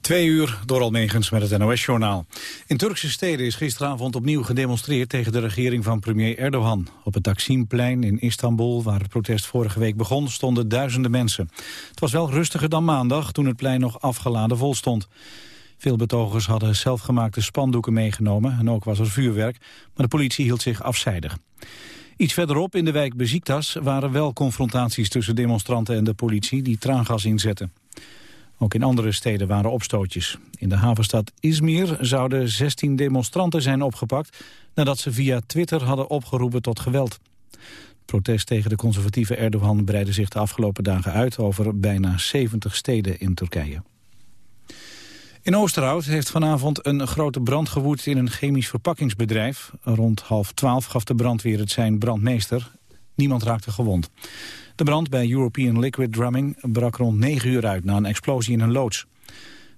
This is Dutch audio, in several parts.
Twee uur door Almegens met het NOS-journaal. In Turkse steden is gisteravond opnieuw gedemonstreerd tegen de regering van premier Erdogan. Op het Taksimplein in Istanbul, waar het protest vorige week begon, stonden duizenden mensen. Het was wel rustiger dan maandag, toen het plein nog afgeladen vol stond. Veel betogers hadden zelfgemaakte spandoeken meegenomen en ook was er vuurwerk, maar de politie hield zich afzijdig. Iets verderop in de wijk Beziktas waren wel confrontaties tussen demonstranten en de politie die traangas inzetten. Ook in andere steden waren opstootjes. In de havenstad Izmir zouden 16 demonstranten zijn opgepakt... nadat ze via Twitter hadden opgeroepen tot geweld. Protest tegen de conservatieve Erdogan breidde zich de afgelopen dagen uit... over bijna 70 steden in Turkije. In Oosterhout heeft vanavond een grote brand gewoed in een chemisch verpakkingsbedrijf. Rond half twaalf gaf de brandweer het zijn brandmeester. Niemand raakte gewond. De brand bij European Liquid Drumming brak rond 9 uur uit na een explosie in een loods.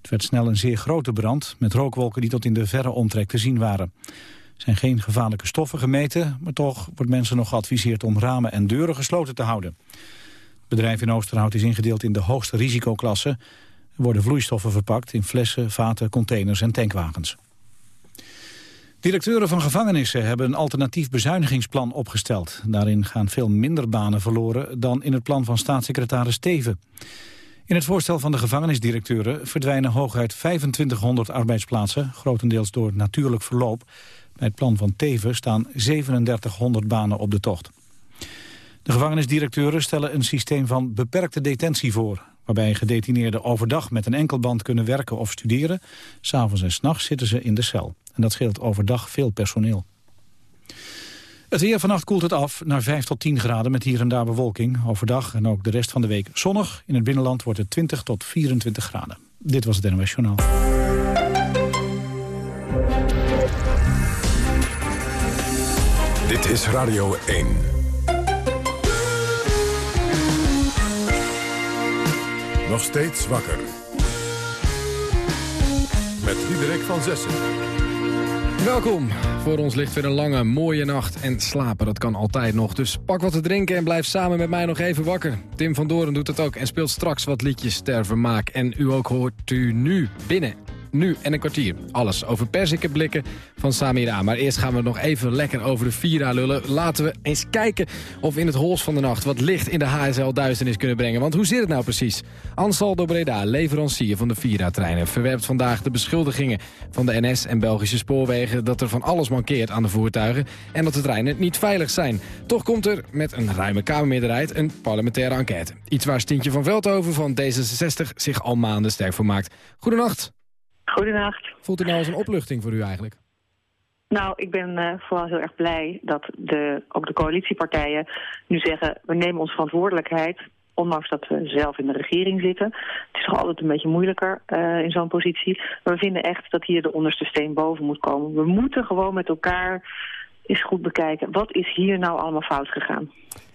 Het werd snel een zeer grote brand met rookwolken die tot in de verre omtrek te zien waren. Er zijn geen gevaarlijke stoffen gemeten, maar toch wordt mensen nog geadviseerd om ramen en deuren gesloten te houden. Het bedrijf in Oosterhout is ingedeeld in de hoogste risicoklasse. Er worden vloeistoffen verpakt in flessen, vaten, containers en tankwagens. Directeuren van gevangenissen hebben een alternatief bezuinigingsplan opgesteld. Daarin gaan veel minder banen verloren dan in het plan van staatssecretaris Teven. In het voorstel van de gevangenisdirecteuren verdwijnen hooguit 2500 arbeidsplaatsen, grotendeels door natuurlijk verloop. Bij het plan van Teven staan 3700 banen op de tocht. De gevangenisdirecteuren stellen een systeem van beperkte detentie voor waarbij gedetineerden overdag met een enkelband kunnen werken of studeren. S'avonds en s'nachts zitten ze in de cel. En dat scheelt overdag veel personeel. Het weer vannacht koelt het af naar 5 tot 10 graden met hier en daar bewolking. Overdag en ook de rest van de week zonnig. In het binnenland wordt het 20 tot 24 graden. Dit was het NOS Journaal. Dit is Radio 1. Nog steeds wakker. Met Diederik van Zessen. Welkom. Voor ons ligt weer een lange, mooie nacht. En slapen, dat kan altijd nog. Dus pak wat te drinken en blijf samen met mij nog even wakker. Tim van Doren doet het ook en speelt straks wat liedjes ter vermaak. En u ook hoort u nu binnen nu en een kwartier. Alles over blikken van Samira. Maar eerst gaan we nog even lekker over de Vira lullen. Laten we eens kijken of we in het hols van de nacht wat licht in de HSL-duisternis kunnen brengen. Want hoe zit het nou precies? Ansaldo Breda, leverancier van de Vira-treinen... verwerpt vandaag de beschuldigingen van de NS en Belgische spoorwegen... dat er van alles mankeert aan de voertuigen en dat de treinen niet veilig zijn. Toch komt er met een ruime Kamermeerderheid een parlementaire enquête. Iets waar Stientje van Veldhoven van D66 zich al maanden sterk voor maakt. Goedenacht. Goedenacht. Voelt u nou als een opluchting voor u eigenlijk? Nou, ik ben uh, vooral heel erg blij dat de, ook de coalitiepartijen nu zeggen... we nemen onze verantwoordelijkheid, ondanks dat we zelf in de regering zitten. Het is toch altijd een beetje moeilijker uh, in zo'n positie. Maar we vinden echt dat hier de onderste steen boven moet komen. We moeten gewoon met elkaar eens goed bekijken... wat is hier nou allemaal fout gegaan.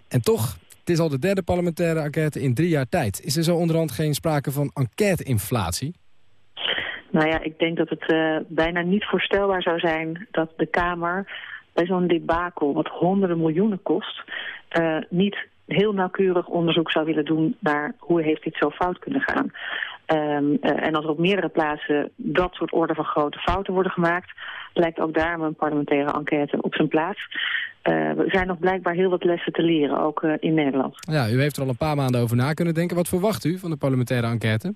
En toch, het is al de derde parlementaire enquête in drie jaar tijd. Is er zo onderhand geen sprake van enquête-inflatie? Nou ja, ik denk dat het uh, bijna niet voorstelbaar zou zijn dat de Kamer bij zo'n debakel, wat honderden miljoenen kost, uh, niet heel nauwkeurig onderzoek zou willen doen naar hoe heeft dit zo fout kunnen gaan. Um, uh, en als er op meerdere plaatsen dat soort orde van grote fouten worden gemaakt, lijkt ook daar een parlementaire enquête op zijn plaats. Uh, er zijn nog blijkbaar heel wat lessen te leren, ook in Nederland. Ja, u heeft er al een paar maanden over na kunnen denken. Wat verwacht u van de parlementaire enquête?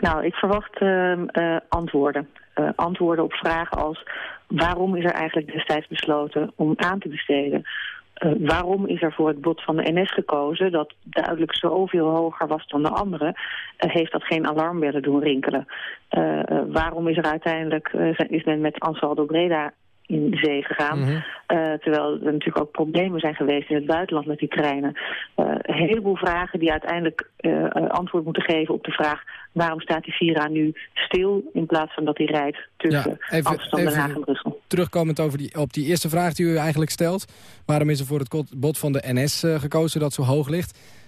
Nou, ik verwacht uh, uh, antwoorden. Uh, antwoorden op vragen als waarom is er eigenlijk destijds besloten om aan te besteden? waarom is er voor het bod van de NS gekozen dat duidelijk zoveel hoger was dan de andere? heeft dat geen alarmbellen doen rinkelen? waarom is er uiteindelijk, is men met Ansaldo Breda in zee gegaan. Mm -hmm. uh, terwijl er natuurlijk ook problemen zijn geweest in het buitenland met die treinen. Uh, een heleboel vragen die uiteindelijk uh, antwoord moeten geven op de vraag... waarom staat die Vira nu stil in plaats van dat hij rijdt tussen ja, even, Amsterdam, Den Haag en Brussel. Terugkomend over die, op die eerste vraag die u eigenlijk stelt... waarom is er voor het bod van de NS gekozen dat zo hoog ligt?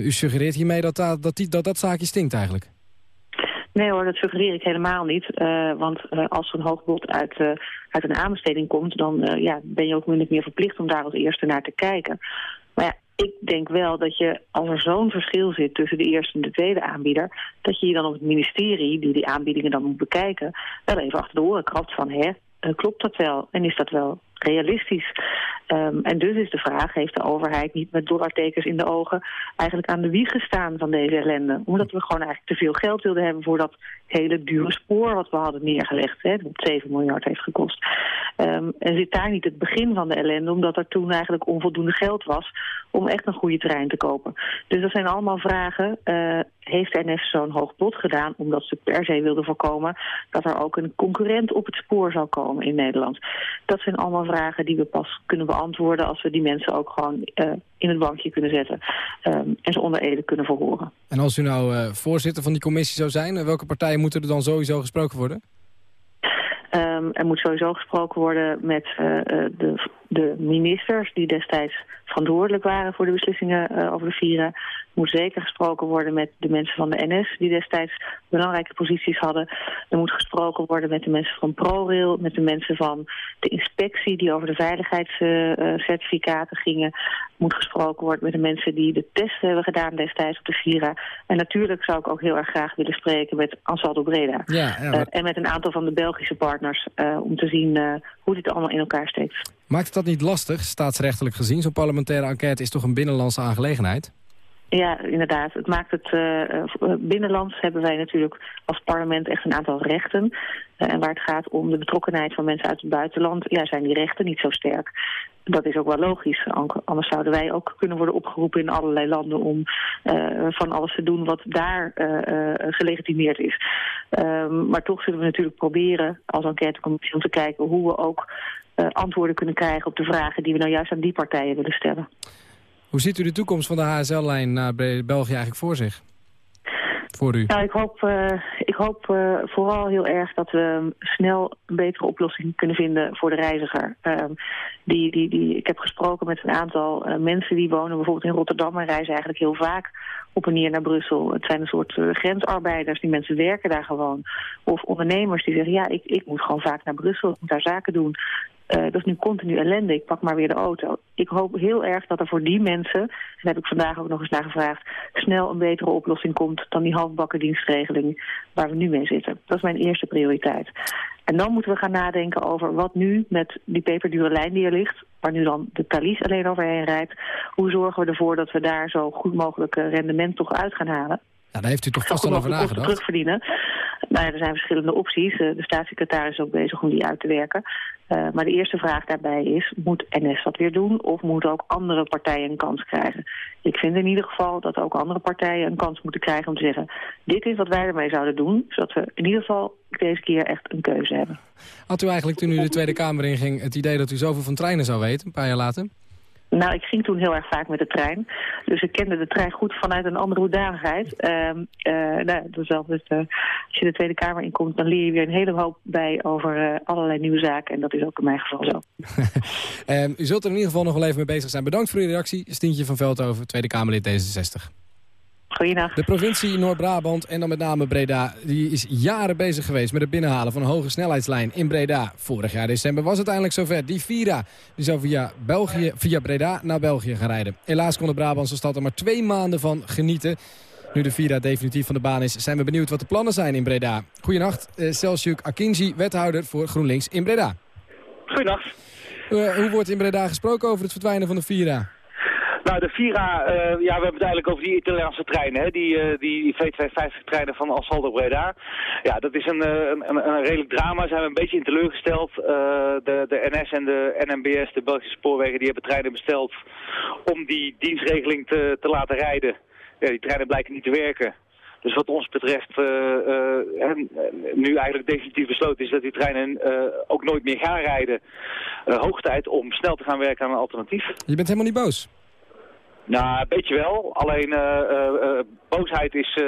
u suggereert hiermee dat dat, dat, die, dat dat zaakje stinkt eigenlijk? Nee hoor, dat suggereer ik helemaal niet. Uh, want uh, als er een hoog bod uit, uh, uit een aanbesteding komt... dan ja, ben je ook of meer verplicht om daar als eerste naar te kijken. Maar ja, ik denk wel dat je, als er zo'n verschil zit tussen de eerste en de tweede aanbieder, dat je je dan op het ministerie, die die aanbiedingen dan moet bekijken, wel even achter de oren krabt van, hè, klopt dat wel? En is dat wel realistisch? Um, en dus is de vraag, heeft de overheid niet met dollartekens in de ogen eigenlijk aan de wieg gestaan van deze ellende? Omdat we gewoon eigenlijk te veel geld wilden hebben voor dat hele dure spoor wat we hadden neergelegd. Hè, dat 7 miljard heeft gekost. Um, en zit daar niet het begin van de ellende, omdat er toen eigenlijk onvoldoende geld was om echt een goede trein te kopen. Dus dat zijn allemaal vragen. Uh, heeft NS zo'n hoog bod gedaan omdat ze per se wilden voorkomen dat er ook een concurrent op het spoor zou komen in Nederland? Dat zijn allemaal vragen die we pas kunnen beantwoorden als we die mensen ook gewoon uh, in het bankje kunnen zetten um, en ze onder ede kunnen verhoren. En als u nou uh, voorzitter van die commissie zou zijn, welke partijen moeten er dan sowieso gesproken worden? Um, er moet sowieso gesproken worden met uh, de, de ministers die destijds verantwoordelijk waren voor de beslissingen uh, over de Vira. Er moet zeker gesproken worden met de mensen van de NS die destijds belangrijke posities hadden. Er moet gesproken worden met de mensen van ProRail, met de mensen van de inspectie die over de veiligheidscertificaten uh, gingen. Er moet gesproken worden met de mensen die de test hebben gedaan destijds op de Vira. En natuurlijk zou ik ook heel erg graag willen spreken met Ansaldo Breda. Ja, ja, en met een aantal van de Belgische partners om te zien uh, hoe dit allemaal in elkaar steekt. Maakt het dat niet lastig, staatsrechtelijk gezien? Zo'n parlementaire enquête is toch een binnenlandse aangelegenheid? Ja, inderdaad. Het maakt het uh, binnenlands hebben wij natuurlijk als parlement echt een aantal rechten. Uh, en waar het gaat om de betrokkenheid van mensen uit het buitenland, ja, zijn die rechten niet zo sterk. Dat is ook wel logisch. Anders zouden wij ook kunnen worden opgeroepen in allerlei landen om uh, van alles te doen wat daar gelegitimeerd is. Um, maar toch zullen we natuurlijk proberen als enquêtecommissie om te kijken hoe we ook antwoorden kunnen krijgen op de vragen die we nou juist aan die partijen willen stellen. Hoe ziet u de toekomst van de HSL-lijn naar België eigenlijk voor zich? Voor u? Nou, ik hoop, uh, ik hoop uh, vooral heel erg dat we snel een betere oplossing kunnen vinden voor de reiziger. Uh, die, die, die, ik heb gesproken met een aantal uh, mensen die wonen bijvoorbeeld in Rotterdam en reizen eigenlijk heel vaak op en neer naar Brussel. Het zijn een soort uh, grensarbeiders, die mensen werken daar gewoon. Of ondernemers die zeggen, ja, ik, ik moet gewoon vaak naar Brussel, ik moet daar zaken doen. Uh, dat is nu continu ellende, ik pak maar weer de auto. Ik hoop heel erg dat er voor die mensen, en daar heb ik vandaag ook nog eens naar gevraagd, snel een betere oplossing komt dan die halfbakken dienstregeling waar we nu mee zitten. Dat is mijn eerste prioriteit. En dan moeten we gaan nadenken over wat nu met die peperdure lijn die er ligt, waar nu dan de Thalys alleen overheen rijdt. Hoe zorgen we ervoor dat we daar zo goed mogelijk rendement toch uit gaan halen? Ja, daar heeft u toch vast al over nagedacht? terugverdienen. Nou ja, er zijn verschillende opties. De staatssecretaris is ook bezig om die uit te werken. Uh, maar de eerste vraag daarbij is, moet NS dat weer doen of moeten ook andere partijen een kans krijgen? Ik vind in ieder geval dat ook andere partijen een kans moeten krijgen om te zeggen, dit is wat wij ermee zouden doen, zodat we in ieder geval deze keer echt een keuze hebben. Had u eigenlijk toen u de Tweede Kamer inging het idee dat u zoveel van treinen zou weten, een paar jaar later? Nou, ik ging toen heel erg vaak met de trein. Dus ik kende de trein goed vanuit een andere hoedanigheid. Uh, uh, nou, dus wel, dus, uh, als je de Tweede Kamer inkomt, dan leer je weer een hele hoop bij over allerlei nieuwe zaken. En dat is ook in mijn geval zo. um, u zult er in ieder geval nog wel even mee bezig zijn. Bedankt voor uw reactie. Stientje van Veldhoven, Tweede Kamerlid D66. De provincie Noord-Brabant en dan met name Breda... die is jaren bezig geweest met het binnenhalen van een hoge snelheidslijn in Breda. Vorig jaar december was het eindelijk zover. Die Vira die zou via, België, via Breda naar België gaan rijden. Helaas kon de Brabantse stad er maar twee maanden van genieten. Nu de Vira definitief van de baan is, zijn we benieuwd wat de plannen zijn in Breda. Goedenacht, uh, Selçuk Akinji, wethouder voor GroenLinks in Breda. Goedenacht. Uh, hoe wordt in Breda gesproken over het verdwijnen van de Vira? Nou, de Vira, uh, ja, we hebben het eigenlijk over die Italiaanse treinen, hè? Die, uh, die V250-treinen van Ansaldo Breda. Ja, dat is een, een, een, een redelijk drama. Zijn we een beetje in teleurgesteld. De, de NS en de NMBS, de Belgische spoorwegen, die hebben treinen besteld om die dienstregeling te, te laten rijden. Ja, die treinen blijken niet te werken. Dus wat ons betreft nu eigenlijk definitief besloten is dat die treinen ook nooit meer gaan rijden. hoog tijd om snel te gaan werken aan een alternatief. Je bent helemaal niet boos? Nou, een beetje wel. Alleen uh, uh, uh, boosheid is...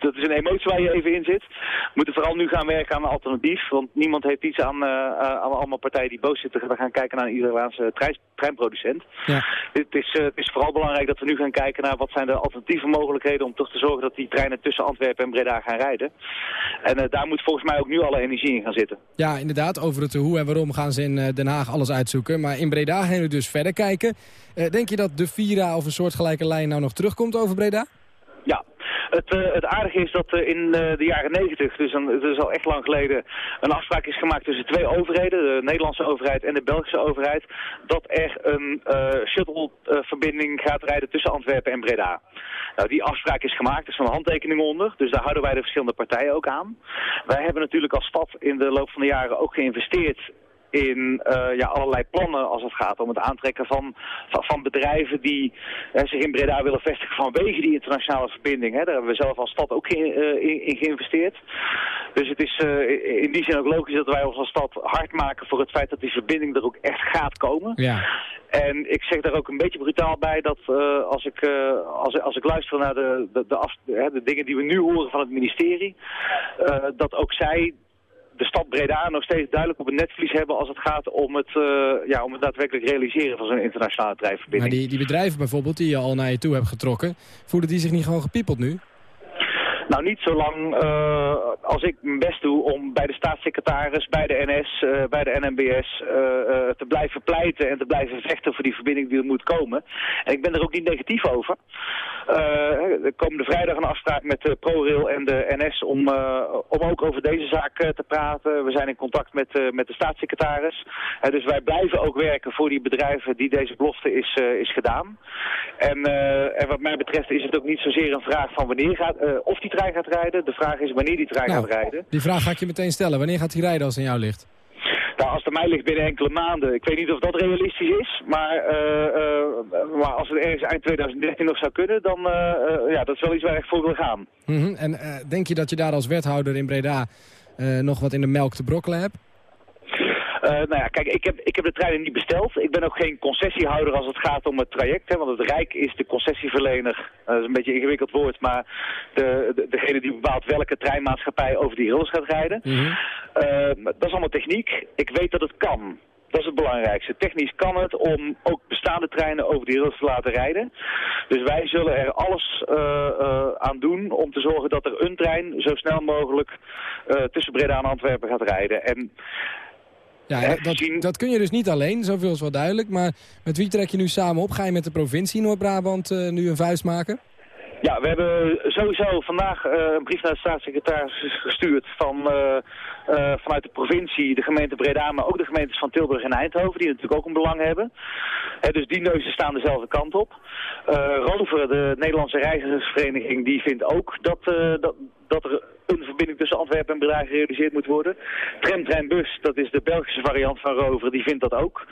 dat is een emotie waar je even in zit. We moeten vooral nu gaan werken aan een alternatief. Want niemand heeft iets aan, aan allemaal partijen die boos zitten. We gaan kijken naar een Italiaanse trein, treinproducent. Ja. Het, is, het is vooral belangrijk dat we nu gaan kijken naar wat zijn de alternatieve mogelijkheden... om toch te zorgen dat die treinen tussen Antwerpen en Breda gaan rijden. En daar moet volgens mij ook nu alle energie in gaan zitten. Ja, inderdaad. Over het hoe en waarom gaan ze in Den Haag alles uitzoeken. Maar in Breda gaan we dus verder kijken. denk je dat de Vira of een soortgelijke lijn nou nog terugkomt over Breda? Ja, het, uh, het aardige is dat uh, in uh, de jaren negentig, dus een, het is al echt lang geleden, een afspraak is gemaakt tussen twee overheden, de Nederlandse overheid en de Belgische overheid, dat er een shuttleverbinding gaat rijden tussen Antwerpen en Breda. Nou, die afspraak is gemaakt, er is een handtekening onder, dus daar houden wij de verschillende partijen ook aan. Wij hebben natuurlijk als stad in de loop van de jaren ook geïnvesteerd in uh, ja, allerlei plannen als het gaat om het aantrekken van, van, van bedrijven die uh, zich in Breda willen vestigen vanwege die internationale verbinding. Hè. Daar hebben we zelf als stad ook in, uh, in, in geïnvesteerd. Dus het is in die zin ook logisch dat wij ons als stad hard maken voor het feit dat die verbinding er ook echt gaat komen. Ja. En ik zeg daar ook een beetje brutaal bij dat als, ik, als, als ik luister naar de, de, de, af, de dingen die we nu horen van het ministerie, dat ook zij de stad Breda nog steeds duidelijk op het netvlies hebben als het gaat om het, uh, ja, om het daadwerkelijk realiseren van zo'n internationale treinverbinding. Maar die, die bedrijven bijvoorbeeld die je al naar je toe hebt getrokken, voelen die zich niet gewoon gepiepeld nu? Nou, niet zolang uh, als ik mijn best doe om bij de staatssecretaris, bij de NS, uh, bij de NMBS uh, te blijven pleiten en te blijven vechten voor die verbinding die er moet komen. En ik ben er ook niet negatief over. er komende vrijdag een afspraak met de ProRail en de NS om, om ook over deze zaak te praten. We zijn in contact met, met de staatssecretaris. dus wij blijven ook werken voor die bedrijven die deze belofte is, is gedaan. En, en wat mij betreft is het ook niet zozeer een vraag van wanneer gaat, of die trein gaat rijden. De vraag is wanneer die trein nou, gaat rijden. Die vraag ga ik je meteen stellen. Wanneer gaat hij rijden als het aan jou ligt? Nou, als het aan mij ligt binnen enkele maanden. Ik weet niet of dat realistisch is. Maar, uh, uh, maar als het ergens eind 2013 nog zou kunnen, dan uh, ja, dat is wel iets waar ik voor wil gaan. Mm -hmm. En denk je dat je daar als wethouder in Breda nog wat in de melk te brokkelen hebt? Uh, nou ja, kijk, ik heb, ik heb de treinen niet besteld. Ik ben ook geen concessiehouder als het gaat om het traject. Hè, want het Rijk is de concessieverlener. Dat is een beetje een ingewikkeld woord, maar de, de, degene die bepaalt welke treinmaatschappij over die rails gaat rijden. Mm -hmm. uh, dat is allemaal techniek. Ik weet dat het kan. Dat is het belangrijkste. Technisch kan het om ook bestaande treinen over die rails te laten rijden. Dus wij zullen er alles uh, uh, aan doen om te zorgen dat er een trein zo snel mogelijk uh, tussen Breda en Antwerpen gaat rijden. En ja, dat, dat, kun je dus niet alleen, zoveel is wel duidelijk. Maar met wie trek je nu samen op? Ga je met de provincie Noord-Brabant uh, nu een vuist maken? Ja, we hebben sowieso vandaag uh, een brief naar de staatssecretaris gestuurd van, uh, uh, vanuit de provincie, de gemeente Breda, maar ook de gemeentes van Tilburg en Eindhoven, die natuurlijk ook een belang hebben. dus die neuzen staan dezelfde kant op. Rover, de Nederlandse reizigersvereniging, die vindt ook dat, dat, dat er een verbinding tussen Antwerpen en Breda gerealiseerd moet worden. Tramtreinbus, dat is de Belgische variant van Rover, die vindt dat ook.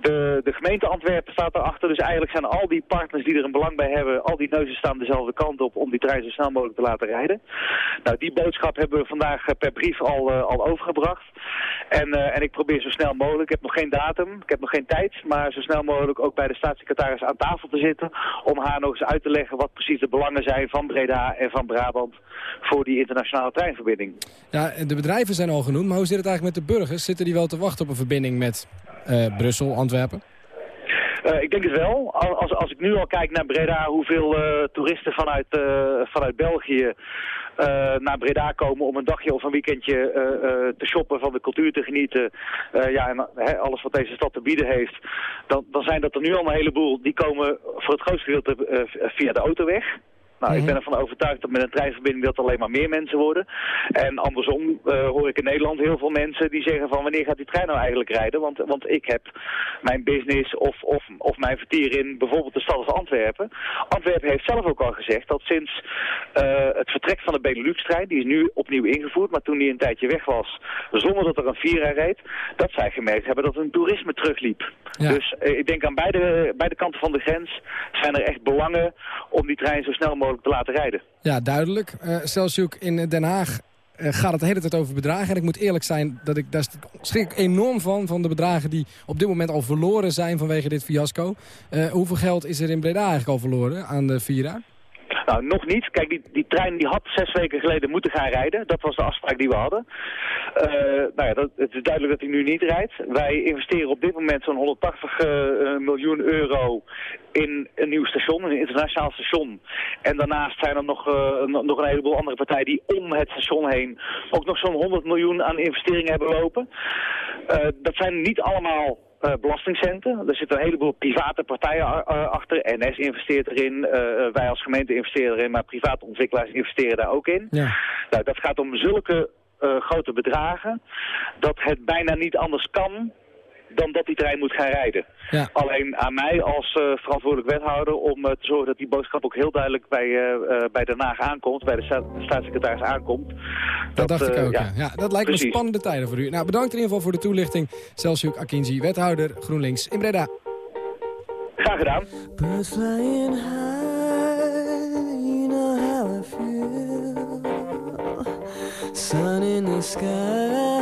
De, de gemeente Antwerpen staat daarachter, dus eigenlijk zijn al die partners die er een belang bij hebben, al die neuzen staan dezelfde kant op om die trein zo snel mogelijk te laten rijden. Nou, die boodschap hebben we vandaag eh, per brief al, uh, al overgebracht. En, uh, en ik probeer zo snel mogelijk, ik heb nog geen datum, ik heb nog geen tijd, maar zo snel mogelijk ook bij de staatssecretaris aan tafel te zitten om haar nog eens uit te leggen wat precies de belangen zijn van Breda en van Brabant voor die internationale treinverbinding. Ja, de bedrijven zijn al genoemd, maar hoe zit het eigenlijk met de burgers? Zitten die wel te wachten op een verbinding met uh, Brussel, Antwerpen? Uh, ik denk het wel. Als, als ik nu al kijk naar Breda, hoeveel uh, toeristen vanuit, vanuit België naar Breda komen om een dagje of een weekendje te shoppen, van de cultuur te genieten. ja, en alles wat deze stad te bieden heeft. Dan, dan zijn dat er nu al een heleboel. Die komen voor het grootste gedeelte via de autoweg. Nou, ik ben ervan overtuigd dat met een treinverbinding dat alleen maar meer mensen worden. En andersom uh, hoor ik in Nederland heel veel mensen die zeggen van wanneer gaat die trein nou eigenlijk rijden? Want, want ik heb mijn business of, of, of mijn vertier in bijvoorbeeld de stad als Antwerpen. Antwerpen heeft zelf ook al gezegd dat sinds uh, het vertrek van de Benelux-trein, die is nu opnieuw ingevoerd, maar toen die een tijdje weg was, zonder dat er een Vira reed, dat zij gemerkt hebben dat een toerisme terugliep. Dus uh, ik denk aan beide, beide kanten van de grens zijn er echt belangen om die trein zo snel mogelijk te laten rijden. Ja, duidelijk. Uh, in Den Haag uh, gaat het de hele tijd over bedragen. En ik moet eerlijk zijn, dat ik, daar schrik ik enorm van, van de bedragen die op dit moment al verloren zijn vanwege dit fiasco. Uh, hoeveel geld is er in Breda eigenlijk al verloren aan de Vira? Nou, nog niet. Kijk, die, die trein die had zes weken geleden moeten gaan rijden. Dat was de afspraak die we hadden. Uh, nou ja, dat, het is duidelijk dat hij nu niet rijdt. Wij investeren op dit moment zo'n 180 uh, miljoen euro in een nieuw station, een internationaal station. En daarnaast zijn er nog, nog een heleboel andere partijen die om het station heen ook nog zo'n 100 miljoen aan investeringen hebben lopen. Dat zijn niet allemaal uh, belastingcenten. Er zitten een heleboel private partijen uh, achter. NS investeert erin, uh, wij als gemeente investeren erin, maar private ontwikkelaars investeren daar ook in. Ja. Nou, dat gaat om zulke grote bedragen dat het bijna niet anders kan dan dat die trein moet gaan rijden. Ja. Alleen aan mij als uh, verantwoordelijk wethouder om uh, te zorgen dat die boodschap ook heel duidelijk bij, uh, bij Den Haag aankomt, bij de sta staatssecretaris aankomt. Dat, dat dacht ik ook, ja. ja. dat lijkt Precies. me spannende tijden voor u. Nou, bedankt in ieder geval voor de toelichting. Celsius Akinzi, wethouder GroenLinks in Breda. Graag gedaan. Sun in the sky,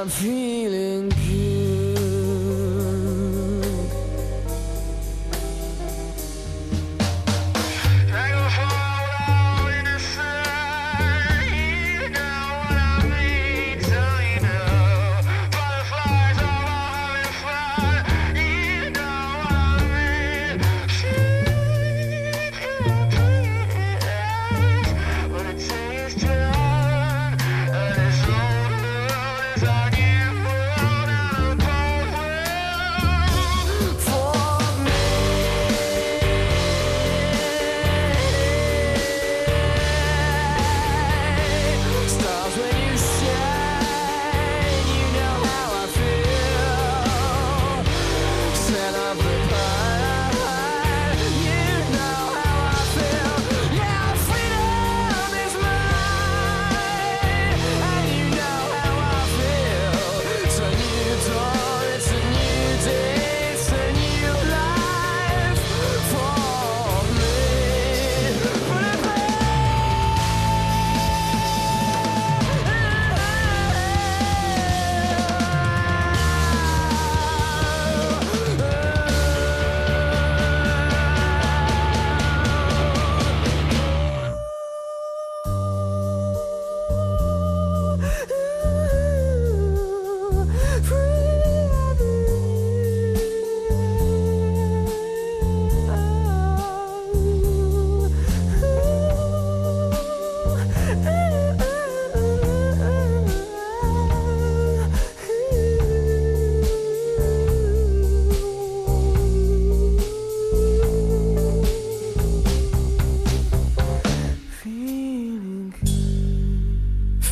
I'm feeling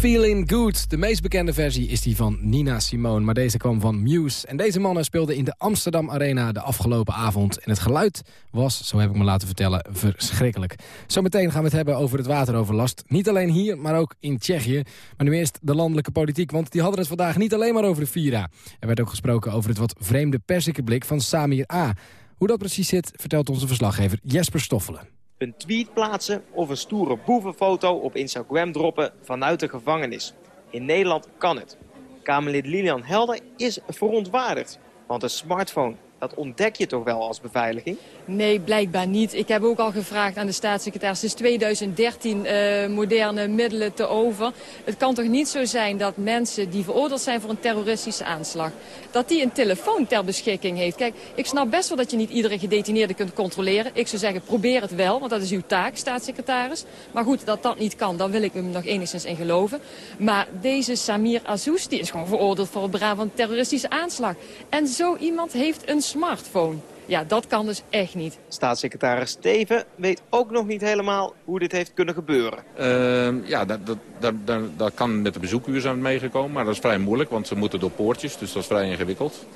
Feeling Good. De meest bekende versie is die van Nina Simone, maar deze kwam van Muse. En deze mannen speelden in de Amsterdam Arena de afgelopen avond. En het geluid was, zo heb ik me laten vertellen, verschrikkelijk. Zometeen gaan we het hebben over het wateroverlast. Niet alleen hier, maar ook in Tsjechië. Maar nu eerst de landelijke politiek, want die hadden het vandaag niet alleen maar over de Vira. Er werd ook gesproken over het wat vreemde blik van Samir A. Hoe dat precies zit, vertelt onze verslaggever Jesper Stoffelen een tweet plaatsen of een stoere boevenfoto op Instagram droppen vanuit de gevangenis. In Nederland kan het. Kamerlid Lilian Helder is verontwaardigd, want een smartphone Dat ontdek je toch wel als beveiliging? Nee, blijkbaar niet. Ik heb ook al gevraagd aan de staatssecretaris... is 2013 uh, moderne middelen te over. Het kan toch niet zo zijn dat mensen die veroordeeld zijn voor een terroristische aanslag... dat die een telefoon ter beschikking heeft. Kijk, ik snap best wel dat je niet iedere gedetineerde kunt controleren. Ik zou zeggen, probeer het wel, want dat is uw taak, staatssecretaris. Maar goed, dat dat niet kan, dan wil ik hem nog enigszins in geloven. Maar deze Samir Azous, die is gewoon veroordeeld voor het van een terroristische aanslag. En zo iemand heeft een smartphone. Ja, dat kan dus echt niet. Staatssecretaris Steven weet ook nog niet helemaal hoe dit heeft kunnen gebeuren. Uh, ja, dat, dat, dat, dat, kan met de bezoekuur zijn meegekomen, maar dat is vrij moeilijk, want ze moeten door poortjes, dus dat is vrij ingewikkeld.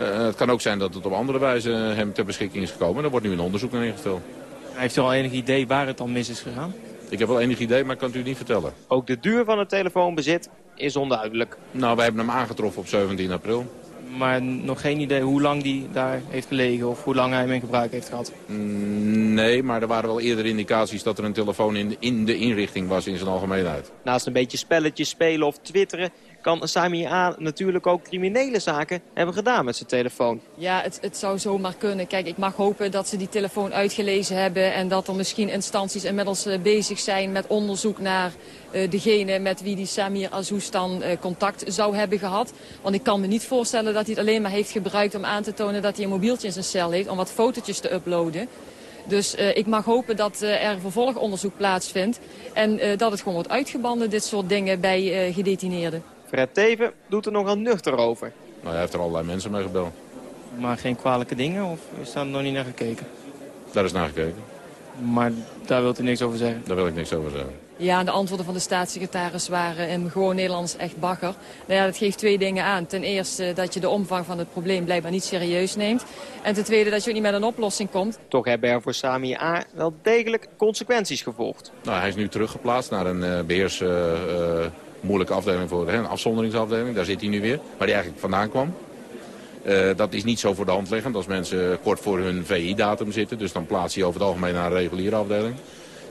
Uh, het kan ook zijn dat het op andere wijze hem ter beschikking is gekomen. Er wordt nu een onderzoek naar ingesteld. Heeft u al enig idee waar het dan mis is gegaan? Ik heb wel enig idee, maar ik kan het u niet vertellen. Ook de duur van het telefoonbezit is onduidelijk. Nou, wij hebben hem aangetroffen op 17 april maar nog geen idee hoe lang die daar heeft gelegen of hoe lang hij hem in gebruik heeft gehad? Mm, nee, maar er waren wel eerder indicaties dat er een telefoon in de, in de inrichting was in zijn algemeenheid. Naast een beetje spelletjes spelen of twitteren kan Sami A natuurlijk ook criminele zaken hebben gedaan met zijn telefoon. Ja, het, het zou zomaar kunnen. Kijk, ik mag hopen dat ze die telefoon uitgelezen hebben... en dat er misschien instanties inmiddels eh, bezig zijn met onderzoek naar uh, degene met wie die Samir Azous dan uh, contact zou hebben gehad. Want ik kan me niet voorstellen dat hij het alleen maar heeft gebruikt om aan te tonen dat hij een mobieltje in zijn cel heeft... om wat fotootjes te uploaden. Dus ik mag hopen dat er vervolgonderzoek plaatsvindt. En dat het gewoon wordt uitgebanden, dit soort dingen, bij gedetineerden. Fred Teven doet er nogal nuchter over. Nou, hij heeft er allerlei mensen mee gebeld. Maar geen kwalijke dingen of is daar nog niet naar gekeken? Daar is naar gekeken. Maar daar wilt u niks over zeggen? Daar wil ik niks over zeggen. Ja, de antwoorden van de staatssecretaris waren in gewoon Nederlands echt bagger. Nou ja, dat geeft twee dingen aan. Ten eerste dat je de omvang van het probleem blijkbaar niet serieus neemt. En ten tweede dat je ook niet met een oplossing komt. Toch hebben er voor Sami A wel degelijk consequenties gevolgd. Nou, hij is nu teruggeplaatst naar een uh, beheers... Uh, uh, moeilijke afdeling voor hè, een afzonderingsafdeling. Daar zit hij nu weer, waar hij eigenlijk vandaan kwam. Uh, dat is niet zo voor de hand liggend als mensen kort voor hun VI-datum zitten. Dus dan plaats hij over het algemeen naar een reguliere afdeling.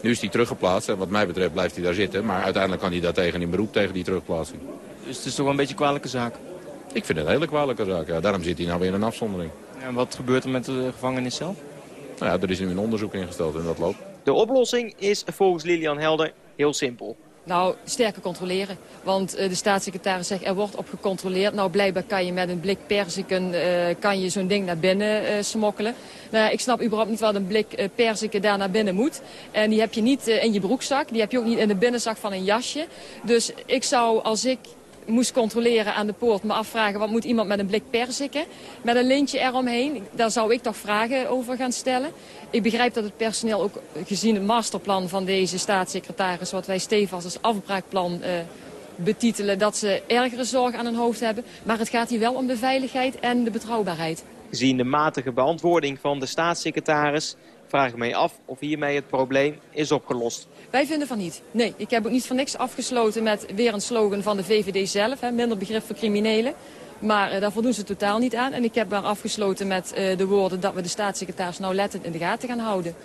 Nu is hij teruggeplaatst en wat mij betreft blijft hij daar zitten. Maar uiteindelijk kan hij daar tegen in beroep tegen die terugplaatsing. Dus het is toch wel een beetje een kwalijke zaak? Ik vind het een hele kwalijke zaak. Ja. Daarom zit hij nou weer in een afzondering. En wat gebeurt er met de gevangenis zelf? Nou ja, er is nu een onderzoek ingesteld en dat loopt. De oplossing is volgens Lilian Helder heel simpel. Nou, sterker controleren. Want uh, de staatssecretaris zegt er wordt op gecontroleerd. Nou, blijkbaar kan je met een blik perziken uh, kan je zo'n ding naar binnen uh, smokkelen. Nou, ik snap überhaupt niet wat een blik perziken daar naar binnen moet. En die heb je niet in je broekzak. Die heb je ook niet in de binnenzak van een jasje. Dus ik zou, als ik moest controleren aan de poort, me afvragen... wat moet iemand met een blik perziken, met een lintje eromheen? Daar zou ik toch vragen over gaan stellen. Ik begrijp dat het personeel ook gezien het masterplan van deze staatssecretaris... wat wij stevast als afbraakplan uh, betitelen... dat ze ergere zorg aan hun hoofd hebben. Maar het gaat hier wel om de veiligheid en de betrouwbaarheid. Gezien de matige beantwoording van de staatssecretaris... vraag ik mij af of hiermee het probleem is opgelost. Wij vinden van niet. Nee, ik heb ook niet voor niks afgesloten met weer een slogan van de VVD zelf. Hè, minder begrip voor criminelen. Maar uh, daar voldoen ze totaal niet aan. En ik heb daar afgesloten met uh, de woorden dat we de staatssecretaris nauwlettend in de gaten gaan houden.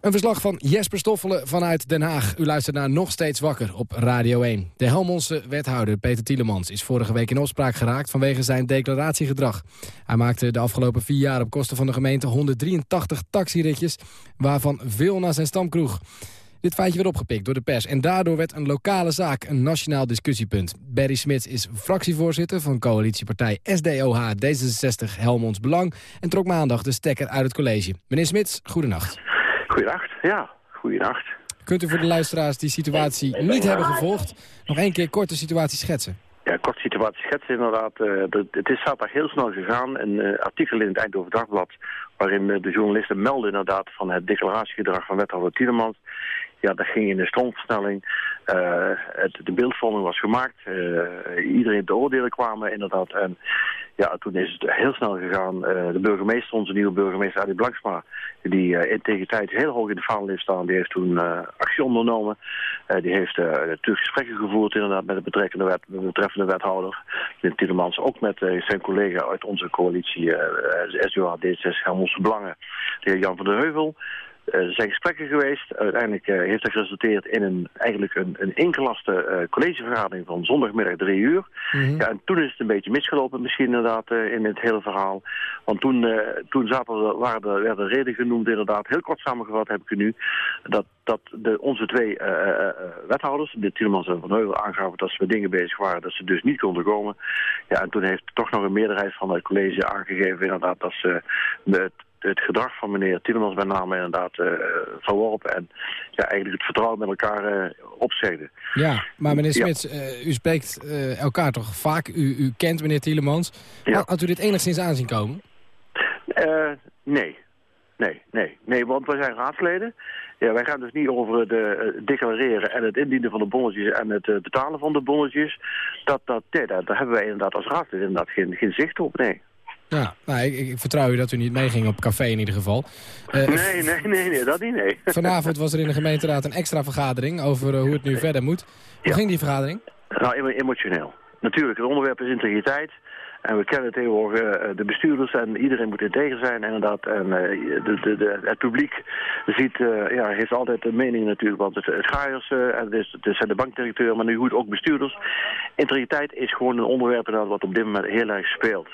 Een verslag van Jesper Stoffelen vanuit Den Haag. U luistert naar Nog Steeds Wakker op Radio 1. De Helmondse wethouder Peter Tielemans is vorige week in opspraak geraakt... vanwege zijn declaratiegedrag. Hij maakte de afgelopen vier jaar op kosten van de gemeente 183 taxiritjes... waarvan veel naar zijn stamkroeg. Dit feitje werd opgepikt door de pers en daardoor werd een lokale zaak een nationaal discussiepunt. Barry Smits is fractievoorzitter van coalitiepartij SDOH D66 Helmonds Belang en trok maandag de stekker uit het college. Meneer Smits, goedenacht. Goedenacht, ja, goedenacht. Kunt u voor de luisteraars die situatie niet hebben gevolgd nog één keer kort de situatie schetsen? Ja, kort situatie schetsen inderdaad. Uh, het is zaterdag heel snel gegaan. Een uh, artikel in het Eindhoven Dagblad waarin uh, de journalisten melden inderdaad van het declaratiegedrag van wethouder Tielemans ja, dat ging in de stroomversnelling. Uh, het, de beeldvorming was gemaakt. Uh, iedereen te oordelen kwamen inderdaad. En ja, toen is het heel snel gegaan. Uh, de burgemeester, onze nieuwe burgemeester Adi Blanksma, die integriteit heel hoog in de vaandel heeft staan, die heeft toen actie ondernomen. die heeft natuurlijk gesprekken gevoerd inderdaad met de betreffende wethouder. Meneer Tielemans, ook met zijn collega uit onze coalitie, SUA D66 Helmondse Belangen, de heer Jan van der Heuvel. Er zijn gesprekken geweest. Uiteindelijk heeft dat geresulteerd in een, eigenlijk een, een ingelaste collegevergadering van zondagmiddag drie uur. Mhm. ja, en toen is het een beetje misgelopen misschien inderdaad in het hele verhaal. Want toen, toen zaten, waren er, werden reden genoemd inderdaad, heel kort samengevat heb ik nu, dat, dat de, onze twee wethouders, de Tielemans en Van Heuvel, aangaven dat ze met dingen bezig waren, dat ze dus niet konden komen. Ja, en toen heeft toch nog een meerderheid van het college aangegeven inderdaad dat ze het het gedrag van meneer Tielemans met name inderdaad uh, verworpen. En ja, eigenlijk het vertrouwen met elkaar uh, opzegden. Ja, maar meneer Smits, uh, u spreekt elkaar toch vaak. U, u kent meneer Tielemans. Ja. Had u dit enigszins aanzien komen? nee. Nee, nee, nee, want wij zijn raadsleden. Ja, wij gaan dus niet over het declareren en het indienen van de bonnetjes en het betalen van de bonnetjes. Dat, dat, nee, daar, daar hebben wij inderdaad als raadsleden inderdaad geen, geen zicht op, nee. Ja, nou, ik, ik, vertrouw u dat u niet meeging op café in ieder geval. Uh, nee, nee, nee, nee, dat niet, nee. Vanavond was er in de gemeenteraad een extra vergadering over uh, hoe het nu verder moet. Hoe ging die vergadering? Nou, emotioneel. Natuurlijk, het onderwerp is integriteit. En we kennen tegenwoordig uh, de bestuurders en iedereen moet integer zijn inderdaad. En uh, de, de, de, het publiek ziet, uh, ja, heeft altijd een mening natuurlijk, want het, het gaaiers, en het, is, het zijn de bankdirecteur, maar nu goed ook bestuurders. Integriteit is gewoon een onderwerp inderdaad wat op dit moment heel erg speelt.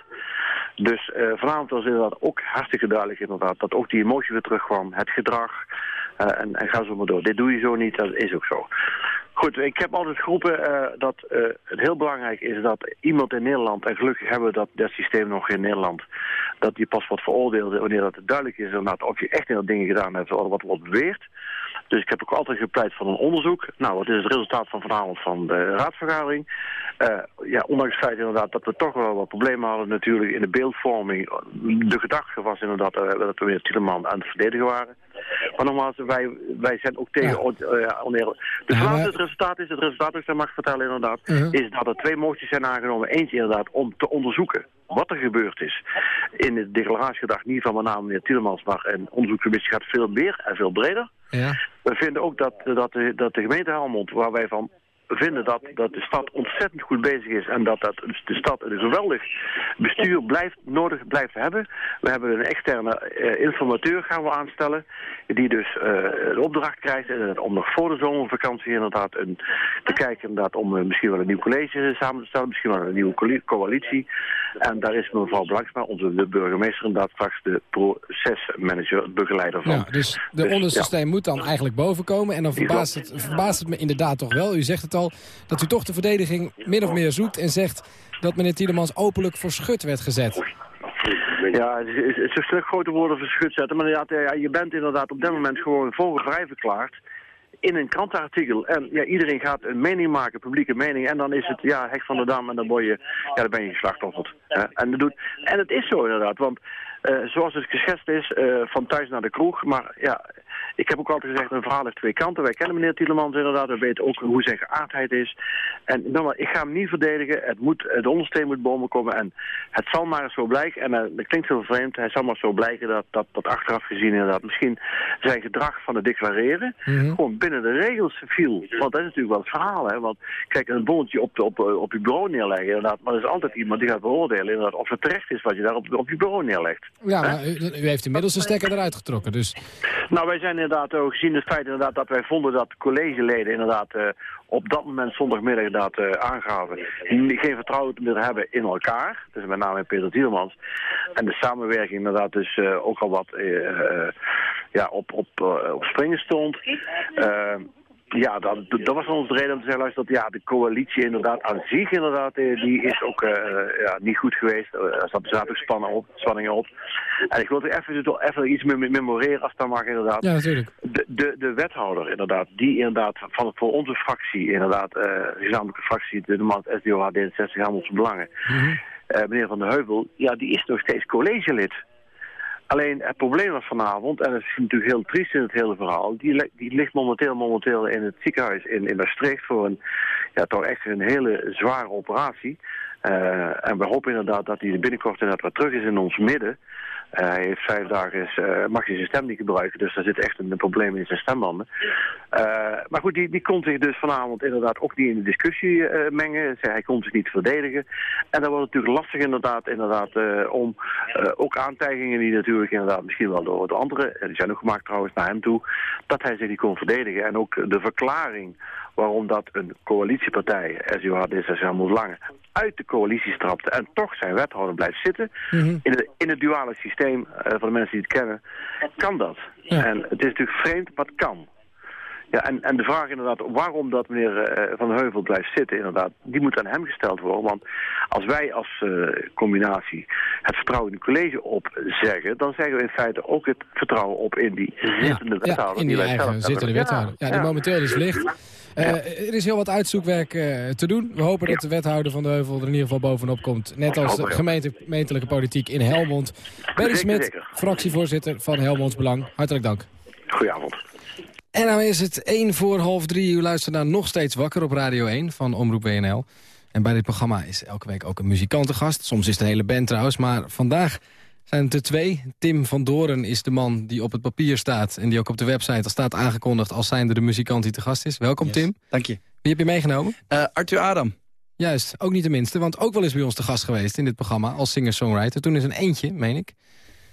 Dus uh, vanavond was inderdaad ook hartstikke duidelijk inderdaad dat ook die emotie weer terugkwam. Het gedrag en, en ga zo maar door. Dit doe je zo niet, dat is ook zo. Goed, ik heb altijd geroepen uh, dat het heel belangrijk is dat iemand in Nederland, en gelukkig hebben we dat, dat systeem nog in Nederland, dat die pas wordt veroordeeld wanneer dat duidelijk is inderdaad of je echt heel dingen gedaan hebt wat wordt beweerd. Dus ik heb ook altijd gepleit van een onderzoek. Nou, wat is het resultaat van vanavond van de raadsvergadering? Uh, ja, ondanks het feit inderdaad dat we toch wel wat problemen hadden natuurlijk in de beeldvorming. De gedachte was inderdaad dat we weer Tieleman aan het verdedigen waren. Maar nogmaals, wij, wij zijn ook tegen ja. uh, Dus ja, het resultaat is, het resultaat, ik mag vertellen inderdaad, is dat er twee moties zijn aangenomen. Eentje inderdaad om te onderzoeken wat er gebeurd is. In de declaratiegedrag niet van mijn naam meneer Tielemans, maar een onderzoekscommissie gaat veel meer en veel breder. Ja. We vinden ook dat, dat, de, dat de gemeente Helmond, waar wij van vinden dat, dat de stad ontzettend goed bezig is en dat, dat de stad een geweldig bestuur blijft, nodig blijft hebben. We hebben een externe uh, informateur gaan we aanstellen, die dus uh, de opdracht krijgt uh, om nog voor de zomervakantie inderdaad een, te kijken inderdaad, om misschien wel een nieuw college samen te stellen, misschien wel een nieuwe coalitie. En daar is mevrouw Blanksma, onze de burgemeester inderdaad straks de procesmanager, begeleider van. Ja, dus de dus, ondersysteem moet dan eigenlijk bovenkomen en dan verbaast het, verbaast het me inderdaad toch wel. U zegt het dat u toch de verdediging min of meer zoekt en zegt dat meneer Tielemans openlijk voor schut werd gezet. Ja, het is, een grote woorden voor schut zetten, maar ja, je bent inderdaad op dit moment gewoon vogelvrij verklaard in een krantenartikel. En ja, iedereen gaat een mening maken, publieke mening. En dan is het, ja, hek van de dam en dan, word je, ja, dan ben je geslachtofferd. En, dat doet, en het is zo inderdaad, want uh, zoals het geschetst is, uh, van thuis naar de kroeg. Maar ja, ik heb ook altijd gezegd, een verhaal heeft twee kanten. Wij kennen meneer Tielemans inderdaad, we weten ook hoe zijn geaardheid is. En ik ga hem niet verdedigen, het moet, de ondersteen moet bomen komen. En het zal maar zo blijken, en uh, dat klinkt heel vreemd, hij zal maar zo blijken dat, dat, dat achteraf gezien inderdaad misschien zijn gedrag van het declareren mm gewoon binnen de regels viel. Want dat is natuurlijk wel het verhaal, hè. Want kijk, een bonnetje op, de, op, op je bureau neerleggen, inderdaad, maar er is altijd iemand die gaat beoordelen inderdaad, of het terecht is wat je daar op, op je bureau neerlegt. Ja, maar u, u, heeft inmiddels een stekker eruit getrokken, dus... Nou, wij zijn inderdaad ook gezien het feit inderdaad dat wij vonden dat collegeleden inderdaad uh, op dat moment zondagmiddag inderdaad uh, aangaven geen vertrouwen meer hebben in elkaar. Dus met name in Peter Tielmans. En de samenwerking inderdaad dus uh, ook al wat ja, op, op, op springen stond. Ja, dat, dat was ons de reden om te zeggen, luister, dat ja, de coalitie inderdaad aan zich inderdaad, eh, die is ook uh, ja, niet goed geweest. Er zat zaten spanning op, spanningen op. En ik wil er even, even iets memoreren, als dat mag inderdaad. Ja, natuurlijk. De, de, de wethouder inderdaad, die inderdaad van, voor onze fractie, inderdaad, uh, gezamenlijke fractie, de man SDOH D66 Hamels Belangen, mm -hmm. uh, meneer Van der Heuvel, ja, die is nog steeds collegelid. Alleen het probleem was vanavond, en dat is natuurlijk heel triest in het hele verhaal, die, die ligt momenteel, momenteel in het ziekenhuis in, in Maastricht voor een, ja, toch echt een hele zware operatie. En we hopen inderdaad dat hij binnenkort inderdaad weer terug is in ons midden. Uh, hij heeft vijf dagen, uh, mag hij zijn stem niet gebruiken, dus daar zit echt een, probleem in zijn stembanden. Maar goed, die, die kon zich dus vanavond inderdaad ook niet in de discussie mengen. Hij kon zich niet verdedigen. En dat wordt natuurlijk lastig inderdaad, inderdaad om ook aantijgingen die natuurlijk inderdaad misschien wel door de anderen, die zijn ook gemaakt trouwens naar hem toe, dat hij zich niet kon verdedigen. En ook de verklaring waarom dat een coalitiepartij, SUH D66 moet Lange, uit de coalitie strapte en toch zijn wethouder blijft zitten. Mhm. in, het, in het duale systeem, uh, voor de mensen die het kennen, kan dat. En het is natuurlijk vreemd, maar het kan. Ja, en, en de vraag inderdaad waarom dat meneer uh, Van Heuvel blijft zitten, inderdaad, die moet aan hem gesteld worden. Want als wij als uh, combinatie het vertrouwen in het college opzeggen, dan zeggen we in feite ook het vertrouwen op in die zittende wethouder. Ja, in die, die eigen zittende wethouder. Ja, die momenteel dus ligt. Uh, er is heel wat uitzoekwerk uh, te doen. We hopen dat de wethouder van de Heuvel er in ieder geval bovenop komt. Net als de gemeente, gemeentelijke politiek in Helmond. Berry Smit, fractievoorzitter van Helmonds Belang. Hartelijk dank. Goedenavond. En nou is het 1 voor half 3. U luistert naar Nog Steeds Wakker op Radio 1 van Omroep WNL. En bij dit programma is elke week ook een muzikant te gast. Soms is het een hele band trouwens, maar vandaag zijn het er twee. Tim van Doren is de man die op het papier staat... en die ook op de website al staat aangekondigd... als zijnde de muzikant die te gast is. Welkom, Tim. Dank je. Wie heb je meegenomen? Uh, Arthur Adam. Juist, ook niet de minste, want ook wel eens bij ons te gast geweest... in dit programma als singer-songwriter. Toen is een eentje, meen ik.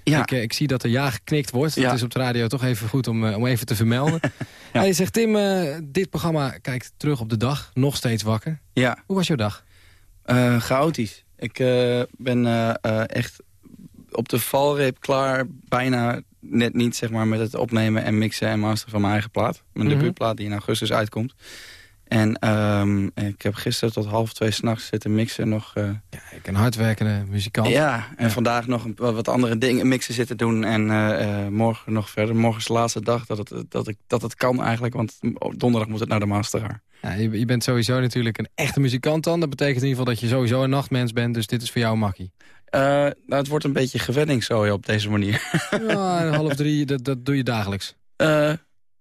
Ja. Ik, eh, ik, zie dat er ja geknikt wordt. Dat is op de radio toch even goed om, uh, om even te vermelden. ja. Hij zegt, Tim, dit programma kijkt terug op de dag. Nog steeds wakker. Ja. Hoe was jouw dag? chaotisch. Ik ben echt op de valreep klaar. Bijna net niet zeg maar, met het opnemen en mixen en masteren van mijn eigen plaat. Mijn mm debuutplaat die in augustus uitkomt. En um, ik heb gisteren tot half twee s'nachts zitten mixen nog. Uh, ja, ik een hardwerkende muzikant. Ja, en vandaag nog een, wat andere dingen mixen zitten doen. En uh, morgen nog verder. Morgen is de laatste dag dat het, dat, ik, dat het kan eigenlijk. Want donderdag moet het naar de masteraar. Ja, je, je, bent sowieso natuurlijk een echte muzikant dan. Dat betekent in ieder geval dat je sowieso een nachtmens bent. Dus dit is voor jou makkie. Uh, nou, het wordt een beetje gewenning zo op deze manier. Ja, half drie, dat, dat doe je dagelijks.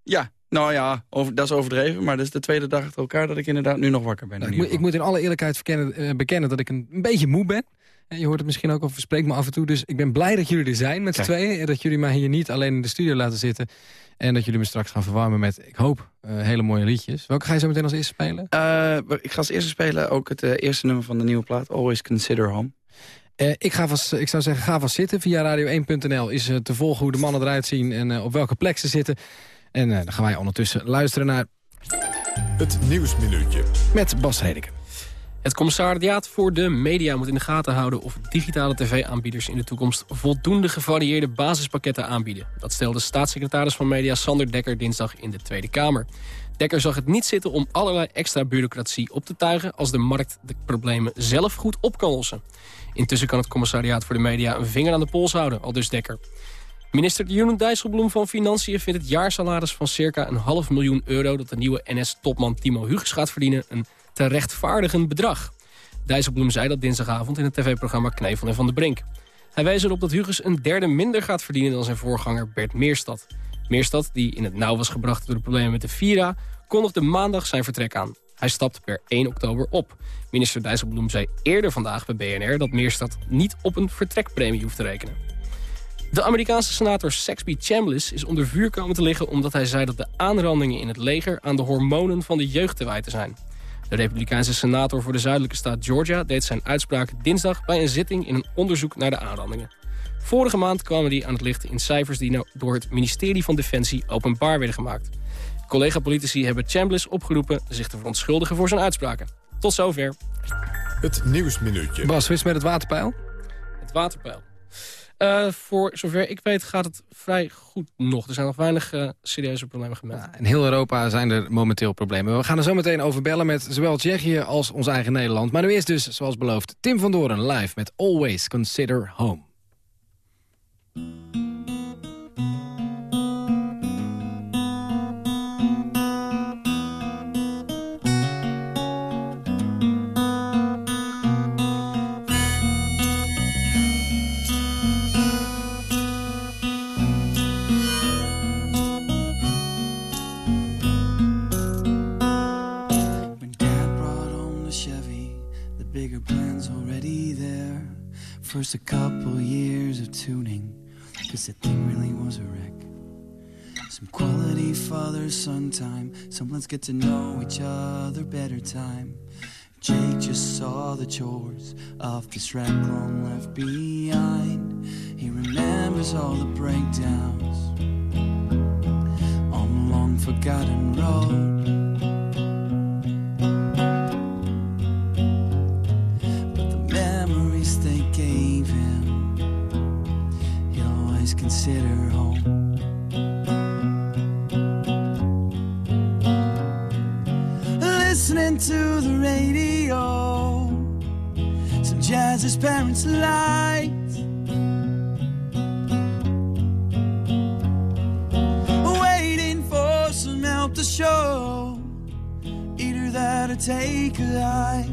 Ja, nou ja, over, dat is overdreven. Maar dat is de tweede dag achter elkaar dat ik inderdaad nu nog wakker ben. Nou, ik, moet, ik, moet, in alle eerlijkheid uh, bekennen dat ik een, een, beetje moe ben. En je hoort het misschien ook, of spreekt me af en toe. Dus ik ben blij dat jullie er zijn met z'n tweeën. En dat jullie mij hier niet alleen in de studio laten zitten. En dat jullie me straks gaan verwarmen met, ik hoop, hele mooie liedjes. Welke ga je zo meteen als eerste spelen? ik ga als eerste spelen ook het eerste nummer van de nieuwe plaat. Always Consider Home. Ik, ga vast, ik zou zeggen, ga vast zitten. Via radio1.nl is te volgen hoe de mannen eruit zien en op welke plek ze zitten. En dan gaan wij ondertussen luisteren naar... Het Nieuwsminuutje. Met Bas Hedeke. Het commissariaat voor de media moet in de gaten houden... of digitale tv-aanbieders in de toekomst voldoende gevarieerde basispakketten aanbieden. Dat stelde staatssecretaris van Media Sander Dekker dinsdag in de Tweede Kamer. Dekker zag het niet zitten om allerlei extra bureaucratie op te tuigen... als de markt de problemen zelf goed op kan lossen. Intussen kan het commissariaat voor de media een vinger aan de pols houden, al dus Dekker. Minister Jeroen Dijsselbloem van Financiën vindt het jaarsalaris van circa een half miljoen euro... dat de nieuwe NS-topman Timo Huges gaat verdienen een te rechtvaardigend bedrag. Dijsselbloem zei dat dinsdagavond in het tv-programma Knevel en Van de Brink. Hij wijst erop dat Huges een derde minder gaat verdienen dan zijn voorganger Bert Meerstad. Meerstad, die in het nauw was gebracht door de problemen met de Vira... kondigde maandag zijn vertrek aan. Hij stapt per 1 oktober op. Minister Dijsselbloem zei eerder vandaag bij BNR... dat Meerstad niet op een vertrekpremie hoeft te rekenen. De Amerikaanse senator Saxby Chambliss is onder vuur komen te liggen... omdat hij zei dat de aanrandingen in het leger... aan de hormonen van de jeugd te wijten zijn. De republikeinse senator voor de zuidelijke staat Georgia... deed zijn uitspraak dinsdag bij een zitting in een onderzoek naar de aanrandingen. Vorige maand kwamen die aan het licht in cijfers... die nou door het ministerie van Defensie openbaar werden gemaakt. Collega-politici hebben Chambliss opgeroepen zich te verontschuldigen voor zijn uitspraken. Tot zover. Het Nieuwsminuutje. Bas, wist met het waterpeil? Het waterpeil. Uh, voor zover ik weet gaat het vrij goed nog. Er zijn nog weinig uh, serieuze problemen gemeld. Ja, in heel Europa zijn er momenteel problemen. We gaan er zo meteen over bellen met zowel Tsjechië als ons eigen Nederland. Maar nu eerst dus, zoals beloofd, Tim van Doren live met Always Consider Home. First a couple years of tuning, cause the thing really was a wreck. Some quality father son time, some let's get to know each other better time. Jake just saw the chores of this wreck long left behind. He remembers all the breakdowns on a long forgotten road. Consider home. Listening to the radio, some jazz his parents liked. Waiting for some help to show, either that or take a hike.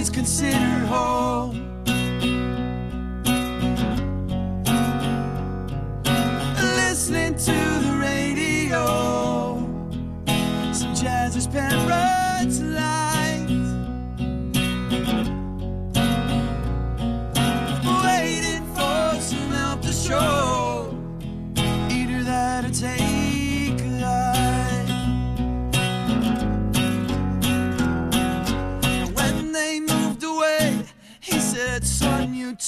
Always consider home. Listening to the radio, some jazz his parents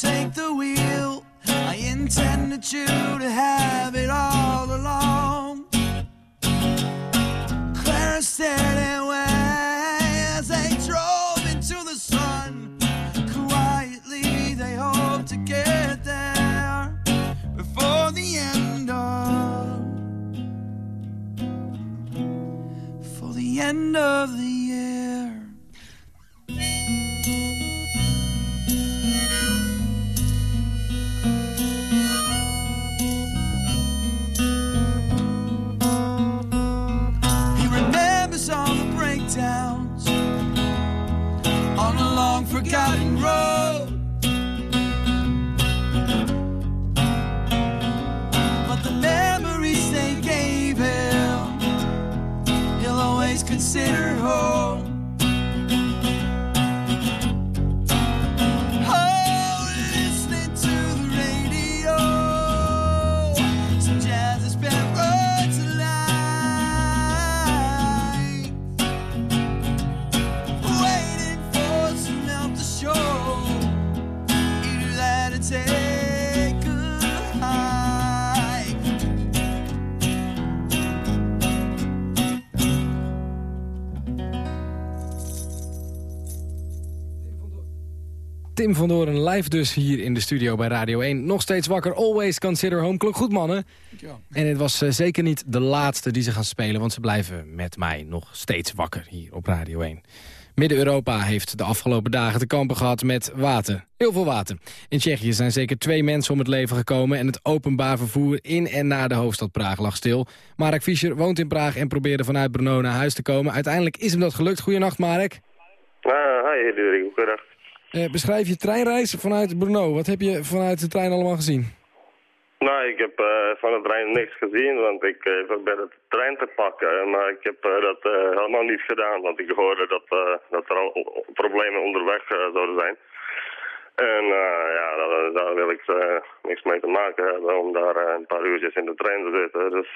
take the wheel. I intended you to have it all along. Clara stared away as they drove into the sun. Quietly, they hoped to get there before the end of. For the end of the forgotten road. But the memories they gave him, he'll always consider home. Tim van Doorn live dus hier in de studio bij Radio 1. Nog steeds wakker, always consider home. Klok goed, mannen. En het was eh, zeker niet de laatste die ze gaan spelen... want ze blijven met mij nog steeds wakker hier op Radio 1. Midden-Europa heeft de afgelopen dagen te kampen gehad met water. Heel veel water. In Tsjechië zijn zeker twee mensen om het leven gekomen... en het openbaar vervoer in en naar de hoofdstad Praag lag stil. Marek Fischer woont in Praag en probeerde vanuit Brno naar huis te komen. Uiteindelijk is hem dat gelukt. Goedenacht, Marek. Ah, hi, Diederik. Goedendag. Eh, beschrijf je treinreis vanuit Brno. Wat heb je vanuit de trein allemaal gezien? Nou, ik heb eh, van de trein niks gezien, want ik uh, probeerde de trein te pakken. Maar ik heb eh, dat helemaal niet gedaan, want ik hoorde dat, dat er al problemen onderweg zouden zijn. En eh, ja, daar, daar wil ik eh, niks mee te maken hebben om daar eh, een paar uurtjes in de trein te zitten. Dus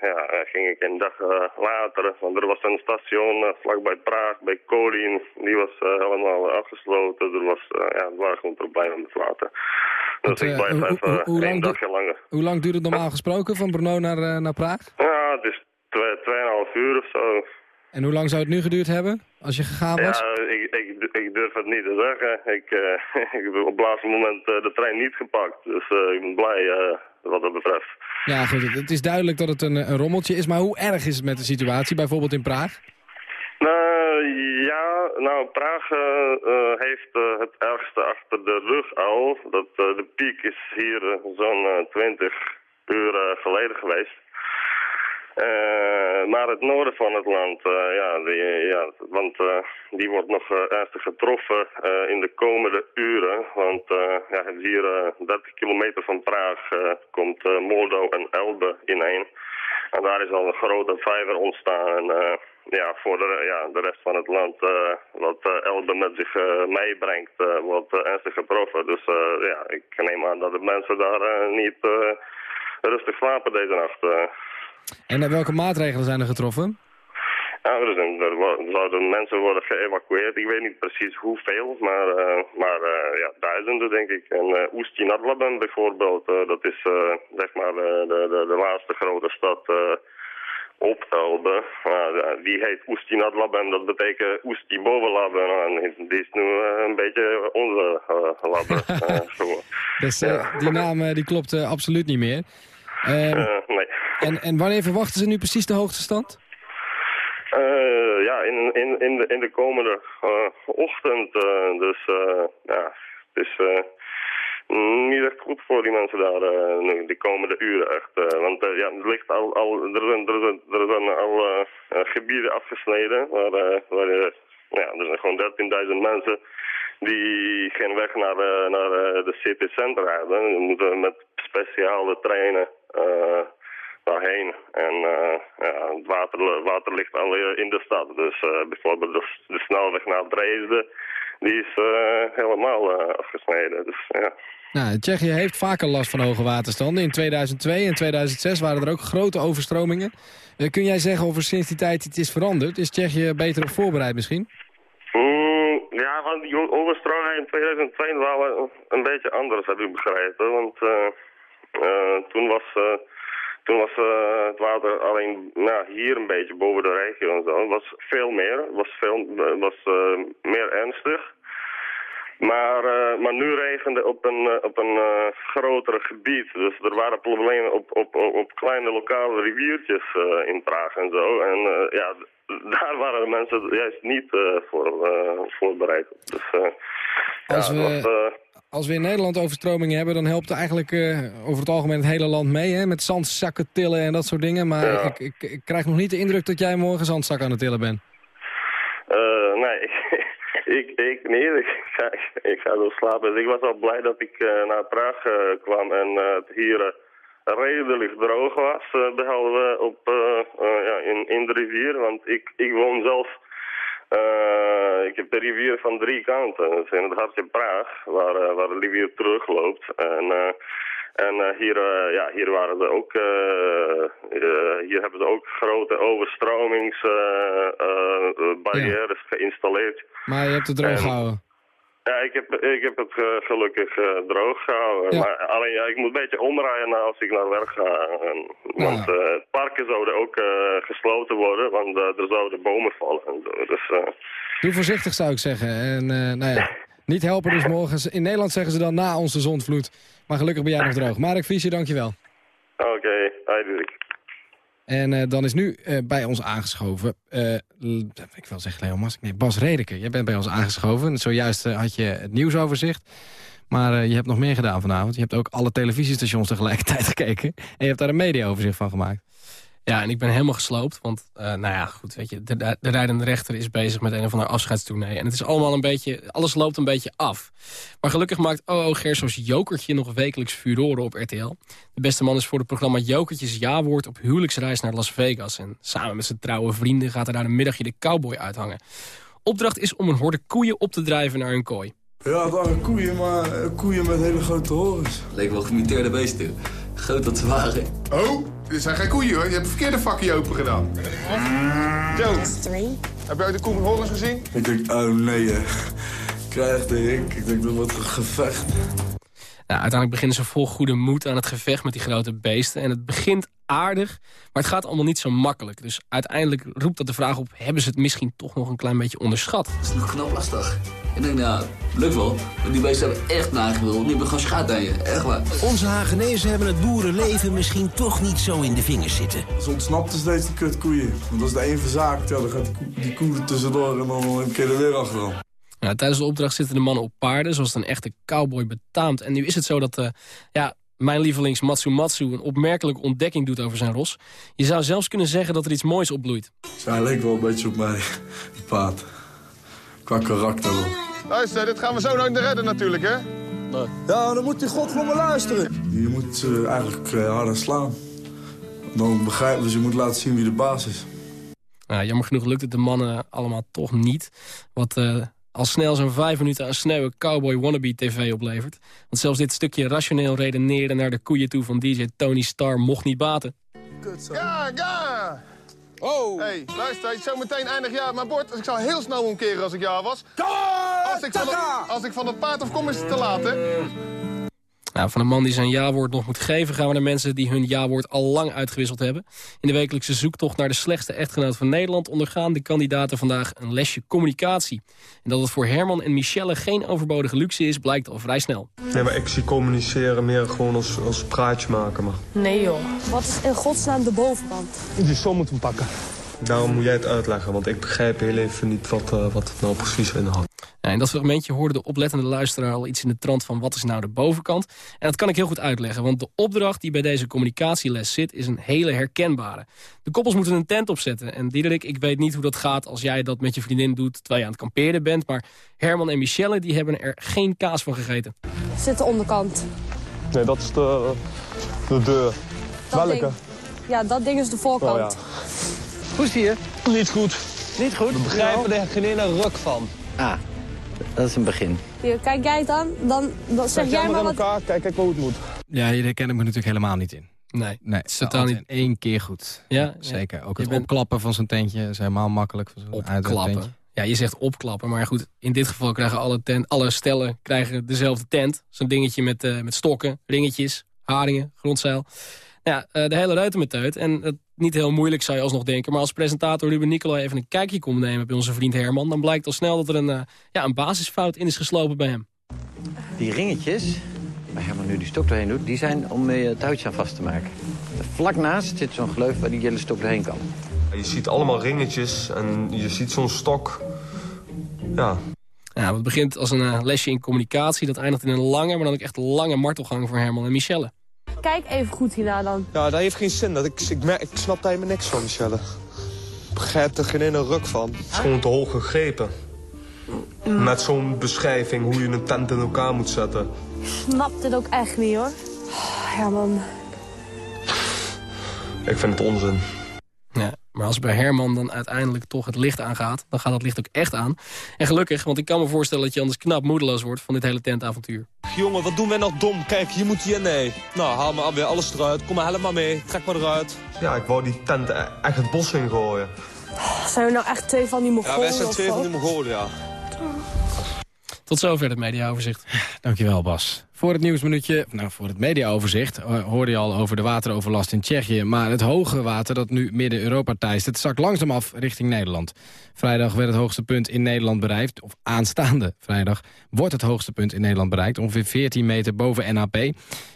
ja, ging ik een dag later, want er was een station vlakbij Praag, bij Kolin. Die was helemaal afgesloten. Er, was, ja, er waren gewoon problemen met water. Dus Want, ik blijf hoe- even hoe lang dagje langer. Hoe lang duurt het normaal gesproken van Brno naar, naar Praag? Ja, het is twee, tweeënhalf uur of zo. En hoe lang zou het nu geduurd hebben als je gegaan was? Ja, ik, ik, ik durf het niet te zeggen. Ik, eh, ik heb op het laatste moment eh, de trein niet gepakt. Dus eh, ik ben blij wat dat betreft. Ja, goed. Het, het is duidelijk dat het een, een rommeltje is. Maar hoe erg is het met de situatie, bijvoorbeeld in Praag? Nou, ja, nou, Praag heeft het ergste achter de rug al. Dat, de piek is hier zo'n eh, 20 uur geleden geweest. Eh, maar het noorden van het land, eh, ja, ja, want eh, die wordt nog eh, ernstig getroffen eh, in de komende uren. Want eh, ja, hier eh 30 kilometer van Praag eh, komt eh, Moldau en Elbe ineen. En daar is al een grote vijver ontstaan. En, eh, ja, voor de, ja, de rest van het land, eh, wat eh, Elbe met zich eh, meebrengt, eh, wordt eh, ernstig getroffen. Dus eh, ja, ik neem aan dat de mensen daar eh, niet eh, rustig slapen deze nacht. En welke maatregelen zijn er getroffen? Ja, er, zijn, er zouden mensen worden geëvacueerd. Ik weet niet precies hoeveel, maar, eh, maar eh, ja, duizenden denk ik. En uh, bijvoorbeeld, dat is zeg maar de, de, de, de laatste grote stad op Elbe. Die heet Oesti-Nadlaben, dat betekent Oesti-Bovenlaben. En die is nu een beetje onze labben. Dus die naam die klopt absoluut niet meer. Ehm, Eh, nee. En, en wanneer verwachten ze nu precies de hoogste stand? Eh, ja, in, in, in, de, in de komende eh, ochtend. eh, dus ja, het is eh, niet echt goed voor die mensen daar de komende uren echt. want ja, er, ligt al, al, er, zijn, al gebieden afgesneden waar, waar ja, er zijn gewoon 13.000 mensen die geen weg naar, eh, naar de city center hebben. Die moeten met speciale treinen daarheen. En eh, ja, het water, water ligt al in de stad. Dus eh, bijvoorbeeld de, de snelweg naar Dresden, die is eh, helemaal afgesneden. Dus ja. Nou, Tsjechië heeft vaker last van hoge waterstanden. In 2002 en 2006 waren er ook grote overstromingen. Kun jij zeggen of er sinds die tijd iets is veranderd? Is Tsjechië beter op voorbereid misschien? Mm, ja, want die overstromingen in 2002 waren een beetje anders, heb ik begrepen. Want toen was, toen was eh, het water alleen nou, hier een beetje boven de regio en zo. Het was veel meer, het was, veel, was eh, meer ernstig. Maar, eh, maar nu regende op een, eh, op een uh, groter gebied. Dus er waren problemen op, op, op, kleine lokale riviertjes in Praag en zo. En ja, daar waren de mensen juist niet voor voorbereid. Dus, als, ja, we, was, als we in Nederland overstromingen hebben, dan helpt eigenlijk over het algemeen het hele land mee. Hè? Met zandzakken tillen en dat soort dingen. Maar ja. ik, ik, ik, krijg nog niet de indruk dat jij morgen zandzakken aan het tillen bent. nee, ik, ik. Ik ga, ik ga zo slapen. Dus ik was al blij dat ik uh, naar Praag kwam en het hier redelijk droog was. behalve op, ja, in, in de rivier. Want ik, ik woon zelf... ik heb de rivier van drie kanten. In het hartje Praag, waar, waar de rivier terugloopt. En... En uh, hier, uh, ja, hier waren ze ook, uh, hier hebben ze ook grote overstromingsbarrières ja. geïnstalleerd. Maar je hebt het droog en, gehouden? Ja, ik heb, ik heb het gelukkig droog gehouden. Ja. Maar alleen, ja, ik moet een beetje omrijden als ik naar werk ga. En, want parken zouden ook gesloten worden, want er zouden bomen vallen. Dus, Doe voorzichtig zou ik zeggen. En, nou ja. Niet helpen dus morgen. In Nederland zeggen ze dan na onze zondvloed. Maar gelukkig ben jij nog droog. Marek Visser, dankjewel. Oké, okay. En uh, dan is nu uh, bij ons aangeschoven... Uh, ik wil zeggen Leo Mas, Bas Redeke. Jij bent bij ons aangeschoven. Zojuist had je het nieuwsoverzicht. Maar je hebt nog meer gedaan vanavond. Je hebt ook alle televisiestations tegelijkertijd gekeken. En je hebt daar een mediaoverzicht van gemaakt. Ja, en ik ben helemaal gesloopt. Want, uh, nou ja, goed, weet je, de, de rijdende rechter is bezig met een of ander afscheidstournee. En het is allemaal een beetje, alles loopt een beetje af. Maar gelukkig maakt O.O. Gerso's Jokertje nog wekelijks furoren op RTL. De beste man is voor het programma Jokertjes ja-woord op huwelijksreis naar Las Vegas. En samen met zijn trouwe vrienden gaat hij daar een middagje de cowboy uithangen. Opdracht is om een horde koeien op te drijven naar hun kooi. Ja, het waren koeien, maar koeien met hele grote horens. Leek wel gemiteerde beesten. Groot dat ze waren. Oh, dit zijn geen koeien hoor. Je hebt het verkeerde vakje open gedaan. Joe, heb jij de koe gezien? Ik denk, oh nee, hè. krijg de ik. Ik denk, dat wordt een gevecht. Nou, uiteindelijk beginnen ze vol goede moed aan het gevecht met die grote beesten. En het begint aardig, maar het gaat allemaal niet zo makkelijk. Dus uiteindelijk roept dat de vraag op, hebben ze het misschien toch nog een klein beetje onderschat? Dat is nog knap lastig. Ik denk, nou, lukt wel. Maar die beesten hebben echt nagewild. Die hebben gewoon schaat aan je. Echt waar. Onze Hagenezen hebben het boerenleven misschien toch niet zo in de vingers zitten. Ze ontsnapt er steeds die kutkoeien. Want als de een verzaakt, ja, dan gaat die koe, die koe er tussendoor en dan een keer er weer achteraan. Nou, tijdens de opdracht zitten de mannen op paarden, zoals het een echte cowboy betaamt. En nu is het zo dat uh, ja, mijn lievelings Matsumatsu een opmerkelijke ontdekking doet over zijn ros. Je zou zelfs kunnen zeggen dat er iets moois opbloeit. Zij leek wel een beetje op mij, die paard. Qua karakter wel. Luister, dit gaan we zo nooit redden natuurlijk, hè? Nee. Ja, dan moet die god van me luisteren. Je moet uh, eigenlijk uh, harder slaan. Dan begrijpen ze, je moet laten zien wie de baas is. Nou, jammer genoeg lukt het de mannen allemaal toch niet. Wat uh, al snel zo'n vijf minuten aan sneuwe cowboy wannabe tv oplevert. Want zelfs dit stukje rationeel redeneren naar de koeien toe van DJ Tony Starr mocht niet baten. Ja, ja! Oh! Hey, luister, zo meteen eindig jaar mijn bord. Dus ik zou heel snel omkeren als ik jaar was. Als ik van het, als ik van het paard afkom is het te laat, hè? Nou, van een man die zijn ja-woord nog moet geven... gaan we naar mensen die hun ja-woord al lang uitgewisseld hebben. In de wekelijkse zoektocht naar de slechtste echtgenoot van Nederland... ondergaan de kandidaten vandaag een lesje communicatie. En dat het voor Herman en Michelle geen overbodige luxe is... blijkt al vrij snel. Nee, maar ik zie communiceren meer gewoon als, als praatje maken. Maar... Nee joh, wat is in godsnaam de bovenkant? Die zo moeten pakken. Daarom moet jij het uitleggen, want ik begrijp heel even niet wat, uh, wat het nou precies inhoudt. Ja, in dat fragmentje hoorde de oplettende luisteraar al iets in de trant van wat is nou de bovenkant. En dat kan ik heel goed uitleggen, want de opdracht die bij deze communicatieles zit is een hele herkenbare. De koppels moeten een tent opzetten. En Diederik, ik weet niet hoe dat gaat als jij dat met je vriendin doet terwijl je aan het kamperen bent. Maar Herman en Michelle die hebben er geen kaas van gegeten. Zit de onderkant. Nee, dat is de, de deur. Dat Welke? Ding. Ja, dat ding is de voorkant. Oh, ja. Hoe is het hier? Niet goed. Niet goed? We begrijpen er geen ene ruk van. Ah, dat is een begin. Hier, kijk jij het dan? Dan, dan zeg jij maar wat... elkaar, kijk, kijk hoe het moet. Ja, hier herken ik me natuurlijk helemaal niet in. Nee, Nee, het is totaal niet... één keer goed. Ja, Zeker. Ook Je het bent- opklappen van zo'n tentje is helemaal makkelijk. Opklappen. Ja, je zegt opklappen, maar goed, in dit geval krijgen alle, tent, alle stellen krijgen dezelfde tent. Zo'n dingetje met, eh, met stokken, ringetjes, haringen, grondzeil. Ja, eh, de hele reutemeteut. En het niet heel moeilijk zou je alsnog denken. Maar als presentator Ruben Nicolai even een kijkje komt nemen bij onze vriend Herman... dan blijkt al snel dat er een, eh, ja, een basisfout in is geslopen bij hem. Die ringetjes, waar Herman nu die stok doorheen doet... die zijn om je het houtje aan vast te maken. Vlak naast zit zo'n gleuf waar die hele stok doorheen kan. Je ziet allemaal ringetjes en je ziet zo'n stok. Ja, Ja, het begint als een eh, lesje in communicatie. Dat eindigt in een lange, maar dan ook echt lange martelgang voor Herman en Michelle. Kijk even goed hierna dan. ja dat heeft geen zin. Dat ik, ik, merk, ik snap daar helemaal niks van, Michelle. Ik begrijp er geen ene ruk van. Het is gewoon te hoog gegrepen. Met zo'n beschrijving hoe je een tent in elkaar moet zetten. Snap dit ook echt niet hoor. Herman. Ik vind het onzin. Maar als bij Herman dan uiteindelijk toch het licht aangaat... dan gaat dat licht ook echt aan. En gelukkig, want ik kan me voorstellen dat je anders knap moedeloos wordt... van dit hele tentavontuur. Jongen, wat doen wij nog dom? Kijk, je moet hier... Nee. Nou, haal maar weer alles eruit. Kom maar helemaal mee. Trek maar eruit. Ja, ik wou die tent e- echt het bos in gooien. Zijn we nou echt twee van die Mongolen Ja, wij zijn twee van die Mongolen, ja. Tot zover het mediaoverzicht. Dankjewel Bas. Voor het nieuwsminuutje, nou voor het mediaoverzicht... eh, hoorde je al over de wateroverlast in Tsjechië. Maar het hoge water dat nu Midden-Europa teistert... zakt langzaam af richting Nederland. Vrijdag werd het hoogste punt in Nederland bereikt. Of aanstaande vrijdag wordt het hoogste punt in Nederland bereikt. Ongeveer 14 meter boven NAP.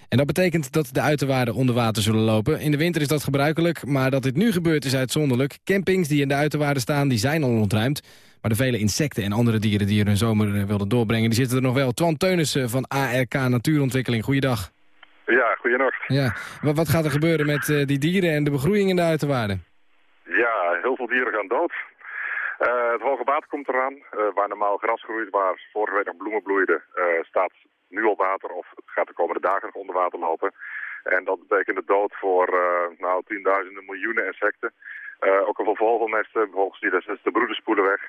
En dat betekent dat de uiterwaarden onder water zullen lopen. In de winter is dat gebruikelijk, maar dat dit nu gebeurt is uitzonderlijk. Campings die in de uiterwaarden staan, die zijn al ontruimd. Maar de vele insecten en andere dieren die er hun zomer eh, wilden doorbrengen... die zitten er nog wel. Twan Teunissen van ARK Natuurontwikkeling, goeiedag. Ja, goeienacht. Ja. Wat, wat gaat er gebeuren met eh, die dieren en de begroeiing in de uiterwaarden? Ja, heel veel dieren gaan dood. Eh, het hoge water komt eraan. Waar normaal gras groeit, waar vorige week nog bloemen bloeiden, staat nu al water of het gaat de komende dagen nog onder water lopen. En dat betekent de dood voor nou, tienduizenden miljoenen insecten. Ook al veel vogelnesten, volgens die de, de broeden spoelen weg.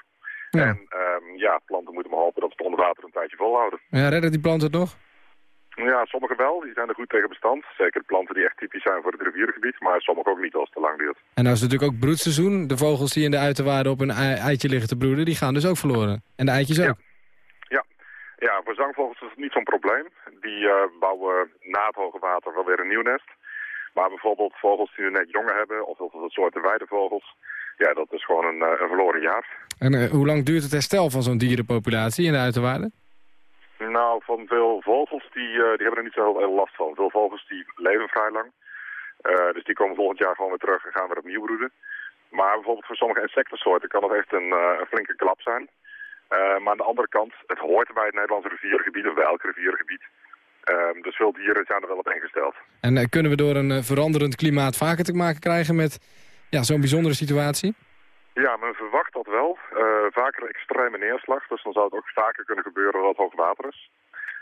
En ehm, ja, planten moeten maar hopen dat ze het onder water een tijdje volhouden. Ja, redden die planten het nog? Ja, sommige wel. Die zijn er goed tegen bestand. Zeker de planten die echt typisch zijn voor het riviergebied. Maar sommige ook niet als het te lang duurt. En nou is het natuurlijk ook broedseizoen. De vogels die in de uiterwaarden op een ei- eitje liggen te broeden... die gaan dus ook verloren. En de eitjes ook. Ja, ja voor zangvogels is het niet zo'n probleem. Die eh, bouwen na het hoge water wel weer een nieuw nest. Maar bijvoorbeeld vogels die we net jongen hebben, of dat soorten weidevogels, ja, dat is gewoon een, een verloren jaar. En uh, hoe lang duurt het herstel van zo'n dierenpopulatie in de uiterwaarden? Nou, van veel vogels, die, uh, die hebben er niet zo heel, heel last van. Veel vogels die leven vrij lang. Uh, dus die komen volgend jaar gewoon weer terug en gaan weer opnieuw broeden. Maar bijvoorbeeld voor sommige insectensoorten kan dat echt een, uh, een flinke klap zijn. maar aan de andere kant, het hoort bij het Nederlandse rivierengebied, of bij elk rivierengebied. Ehm, dus veel dieren zijn er wel op ingesteld. En kunnen we door een veranderend klimaat vaker te maken krijgen met ja, zo'n bijzondere situatie? Ja, men verwacht dat wel. Uh, vaker extreme neerslag, dus dan zou het ook vaker kunnen gebeuren dat het hoog water is.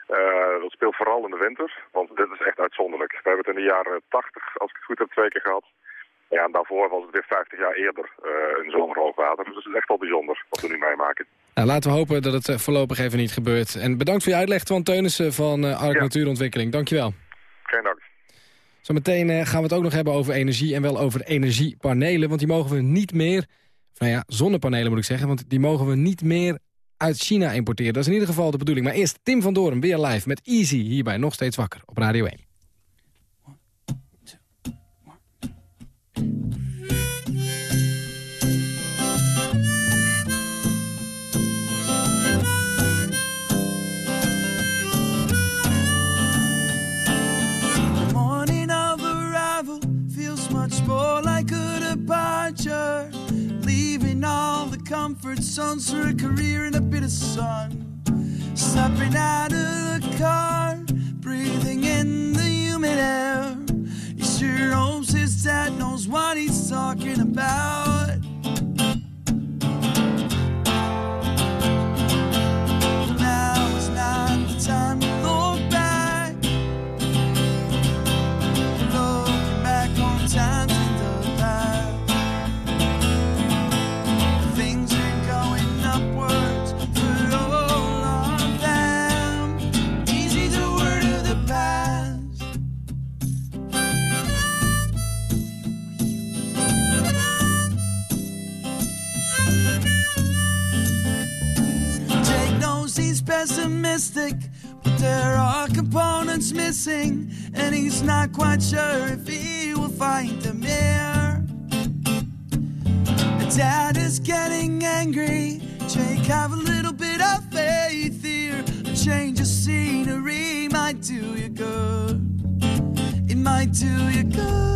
Uh, dat speelt vooral in de winter, want dit is echt uitzonderlijk. We hebben het in de jaren 80, als ik het goed heb, twee keer gehad. Ja, en daarvoor was het weer 50 jaar eerder uh, in zomer hoogwater. Dus het is echt wel bijzonder wat we nu meemaken. Nou, laten we hopen dat het voorlopig even niet gebeurt. En bedankt voor je uitleg, Twan Teunissen van Ark ja. Natuurontwikkeling. Dankjewel. Zometeen uh, gaan we het ook nog hebben over energie en wel over energiepanelen. Want die mogen we niet meer, nou ja, zonnepanelen moet ik zeggen... want die mogen we niet meer uit China importeren. Dat is in ieder geval de bedoeling. Maar eerst Tim van Doorn weer live met Easy hierbij Nog Steeds Wakker op Radio 1. Comfort zones for a career and a bit of sun. Stepping out of the car, breathing in the humid air. He sure hopes his dad knows what he's talking about. Pessimistic, but there are components missing, and he's not quite sure if he will find them here. Dad is getting angry. Jake, have a little bit of faith here. A change of scenery might do you good. It might do you good.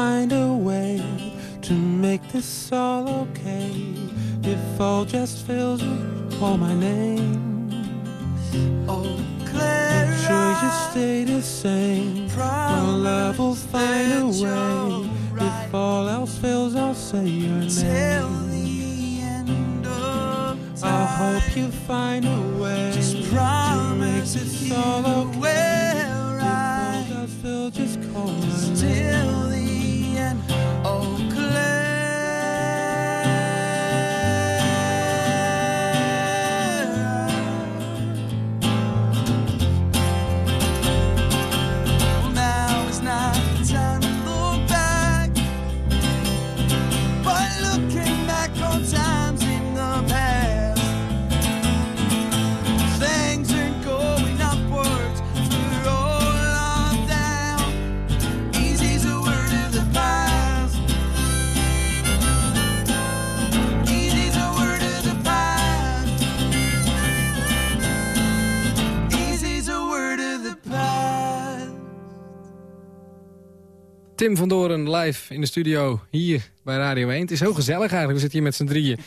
Find a way to make this all okay. If all just fails, you call my name. Oh, Clara. Make sure you stay the same. Our love will find a way. If all else fails, I'll say your Till name. the end of I hope you find a way Just to make promise this all okay. will If all right just fails, just call my name. Tim van Doren live in de studio hier bij Radio 1. Het is heel gezellig eigenlijk, we zitten hier met z'n drieën.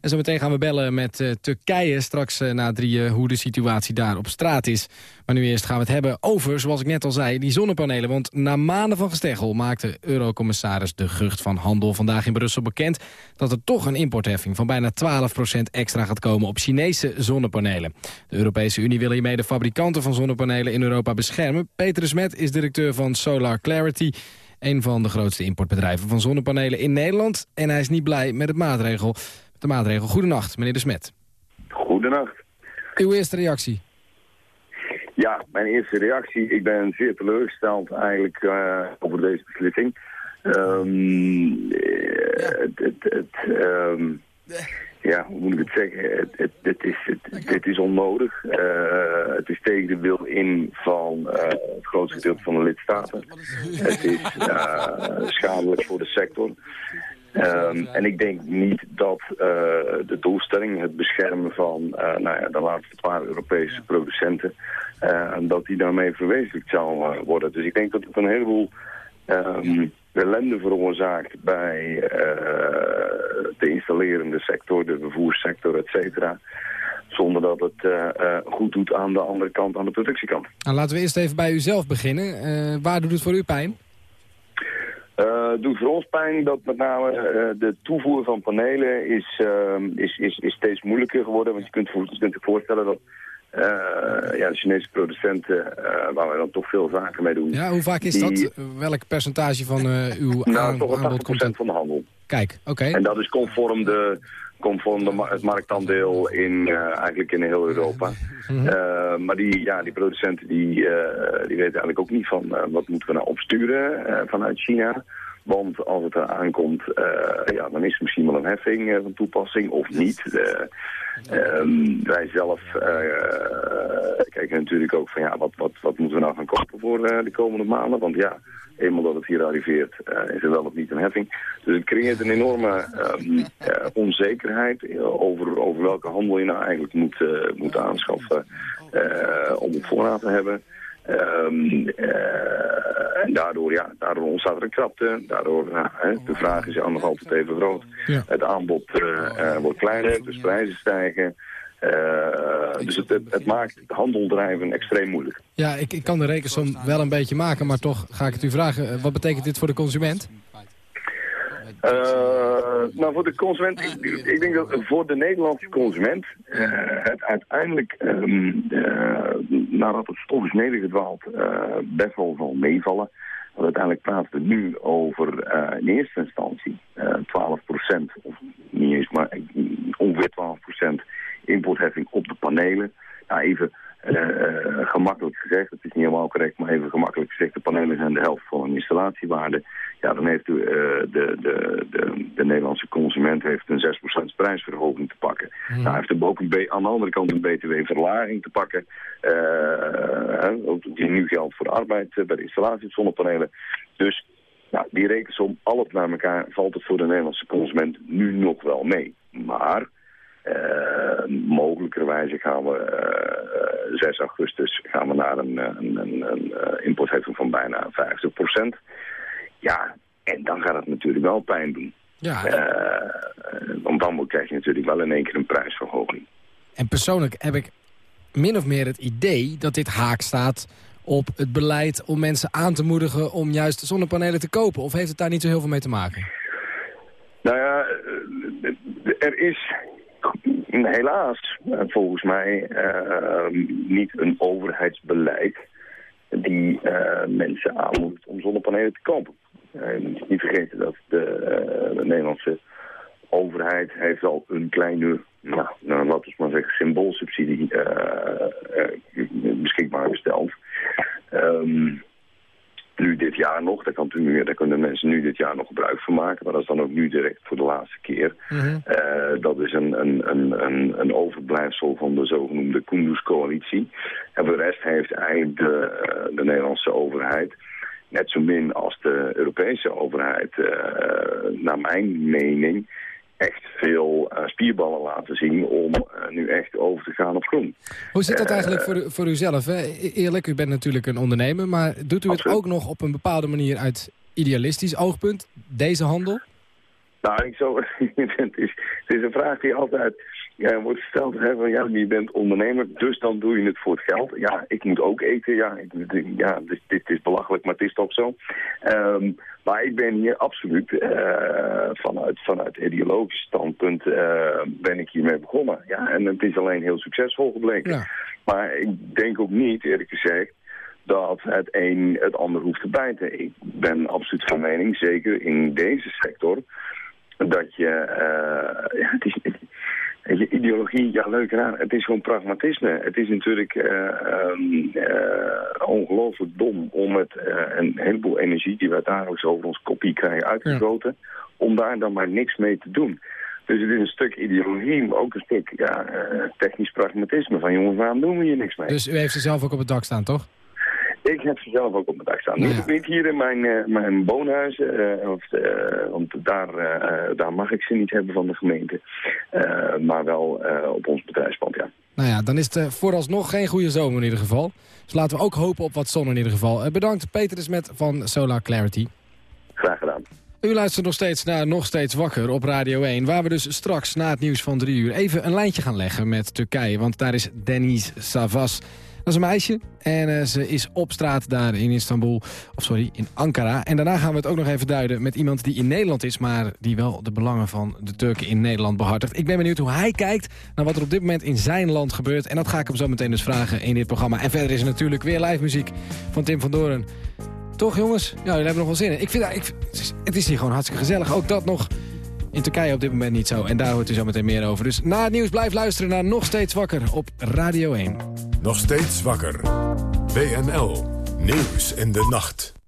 En zometeen gaan we bellen met uh, Turkije straks uh, na drieën hoe de situatie daar op straat is. Maar nu eerst gaan we het hebben over, zoals ik net al zei, die zonnepanelen. Want na maanden van gesteggel maakte eurocommissaris De Gucht van Handel vandaag in Brussel bekend dat er toch een importheffing van bijna 12% extra gaat komen op Chinese zonnepanelen. De Europese Unie wil hiermee de fabrikanten van zonnepanelen in Europa beschermen. Peter Smet is directeur van Solar Clarity een van de grootste importbedrijven van zonnepanelen in Nederland. En hij is niet blij met het maatregel. de maatregel. Goedenacht, meneer De Smet. Goedenacht. Uw eerste reactie? Ja, mijn eerste reactie. Ik ben zeer teleurgesteld eigenlijk uh, over deze beslissing. Um, het, het, het, um, ja, hoe moet ik het zeggen? Het, het, het is, het, dit is onnodig. Uh, het is tegen de wil in van uh, het grootste gedeelte van de lidstaten. Het is uh, schadelijk voor de sector. Um, en ik denk niet dat de doelstelling, het beschermen van nou ja, de laatste paar Europese producenten, dat die daarmee verwezenlijkt zou worden. Dus ik denk dat het een heleboel um, ellende veroorzaakt bij uh, de installerende sector, de vervoerssector, et cetera. Zonder dat het uh, uh, goed doet aan de andere kant, aan de productiekant. Nou, laten we eerst even bij u zelf beginnen. waar doet het voor u pijn? Het doet voor ons pijn dat met name de toevoer van panelen is, is, is, is steeds moeilijker geworden. Want je kunt, je kunt je voorstellen dat uh, ja, de Chinese producenten, uh, waar we dan toch veel zaken mee doen. Ja, hoe vaak is dat? Welk percentage van uh, uw nou, toch aanbod komt? van de handel. Kijk, oké. En dat is conform, de, conform de, het marktaandeel in, eigenlijk in heel Europa. -hmm. maar die, ja, die producenten die, die weten eigenlijk ook niet van wat moeten we nou opsturen vanuit China. Want als het er aankomt, ja, dan is misschien wel een heffing van toepassing of niet. Um, wij zelf kijken natuurlijk ook van ja, wat, wat, wat moeten we nou gaan kopen voor de komende maanden? Want ja, eenmaal dat het hier arriveert, is er wel of niet een heffing. Dus het creëert een enorme um, onzekerheid over, over welke handel je nou eigenlijk moet, moet aanschaffen om het voorraad te hebben. Um, uh, en daardoor, ja, daardoor ontstaat er een krapte. Daardoor, uh, de vraag is nog altijd even groot. Ja. Het aanbod uh, wordt kleiner, dus prijzen stijgen. dus het, het, het, maakt handel drijven extreem moeilijk. Ja, ik, ik kan de rekensom wel een beetje maken, maar toch ga ik het u vragen. Wat betekent dit voor de consument? Uh, nou, voor de consument, ik, denk dat voor de Nederlandse consument uh, het uiteindelijk, um, nadat het stof is nedergedwaald, best wel zal meevallen. Want uiteindelijk praten we nu over in eerste instantie 12%, of niet eens, maar ongeveer 12% importheffing op de panelen. Nou, even gemakkelijk gezegd, het is niet helemaal correct, maar even gemakkelijk gezegd, de panelen zijn de helft van een installatiewaarde. Ja, dan heeft u, uh, de, de, de, de, Nederlandse consument heeft een 6% prijsverhoging te pakken. Hmm. Nou, hij heeft ook een aan de andere kant een btw-verlaging te pakken, die nu geldt voor de arbeid bij de installatie van zonnepanelen. Dus nou, die rekensom, alles naar elkaar, valt het voor de Nederlandse consument nu nog wel mee. Maar uh, mogelijkerwijze gaan we uh, 6 augustus gaan we naar een, een, een, een importheffing van bijna 50 Ja, en dan gaat het natuurlijk wel pijn doen. Ja. Uh, want dan krijg je natuurlijk wel in één keer een prijsverhoging. En persoonlijk heb ik min of meer het idee dat dit haak staat op het beleid om mensen aan te moedigen om juist zonnepanelen te kopen. Of heeft het daar niet zo heel veel mee te maken? Nou ja, er is helaas eh, volgens mij uh, niet een overheidsbeleid die uh, mensen aanmoedigt om zonnepanelen te kopen. Je moet niet vergeten dat de, de, Nederlandse overheid heeft al een kleine, nou, nou laten we maar zeggen, symboolsubsidie beschikbaar gesteld. Um, nu dit jaar nog. Daar, kan nu, daar kunnen mensen nu dit jaar nog gebruik van maken. Maar dat is dan ook nu direct voor de laatste keer. Mm -hmm. uh, dat is een, een, een, een, een overblijfsel van de zogenoemde Kunduz-coalitie. En voor de rest heeft eigenlijk de, uh, de Nederlandse overheid net zo min als de Europese overheid, uh, naar mijn mening, echt veel uh, spierballen laten zien om uh, nu echt over te gaan op groen. Hoe zit dat uh, eigenlijk voor, voor uzelf? Hè? E-, eerlijk, u bent natuurlijk een ondernemer, maar doet u het ook nog op een bepaalde manier uit idealistisch oogpunt, deze handel? Nou, ik zo, het, is, het is een vraag die altijd ja, wordt gesteld. Van, ja, je bent ondernemer, dus dan doe je het voor het geld. Ja, ik moet ook eten. Ja, ik, ja dit, dit is belachelijk, maar het is toch zo. Ehm, maar ik ben hier absoluut eh, vanuit, vanuit ideologisch standpunt uh, ben ik hiermee begonnen. Ja, en het is alleen heel succesvol gebleken. Maar ik denk ook niet, eerlijk gezegd, dat het een het ander hoeft te bijten. Ik ben absoluut van mening, zeker in deze sector, dat je... Uh, ja, het is, je, ideologie, ja leuk raar, het is gewoon pragmatisme. Het is natuurlijk uh, ongelooflijk dom om het, een heleboel energie die we dagelijks over ons kopie krijgen uitgegoten, om daar dan maar niks mee te doen. Dus het is een stuk ideologie, maar ook een stuk ja, technisch pragmatisme. Van jongens, waarom doen we hier niks mee? Dus u heeft ze zelf ook op het dak staan, toch? Ik heb ze zelf ook op mijn dak staan. Niet, niet, hier in mijn, uh, mijn woonhuis, uh, of, uh, want daar, daar mag ik ze niet hebben van de gemeente. maar wel op ons bedrijfspand, ja. Nou ja, dan is het vooralsnog geen goede zomer in ieder geval. Dus laten we ook hopen op wat zon in ieder geval. bedankt Peter de Smet van Solar Clarity. Graag gedaan. U luistert nog steeds naar Nog Steeds Wakker op Radio 1... waar we dus straks na het nieuws van drie uur even een lijntje gaan leggen met Turkije. Want daar is Deniz Savas... Dat is een meisje en uh, ze is op straat daar in Istanbul, of sorry, in Ankara. En daarna gaan we het ook nog even duiden met iemand die in Nederland is... maar die wel de belangen van de Turken in Nederland behartigt. Ik ben benieuwd hoe hij kijkt naar wat er op dit moment in zijn land gebeurt. En dat ga ik hem zo meteen dus vragen in dit programma. En verder is er natuurlijk weer live muziek van Tim van Doren. Toch jongens? Ja, jullie hebben nog wel zin in. Ik vind, ik, het is hier gewoon hartstikke gezellig. Ook dat nog in Turkije op dit moment niet zo. En daar hoort u zo meteen meer over. Dus na het nieuws blijf luisteren naar Nog Steeds Wakker op Radio 1. Nog Steeds Wakker. WNL. Nieuws in de nacht.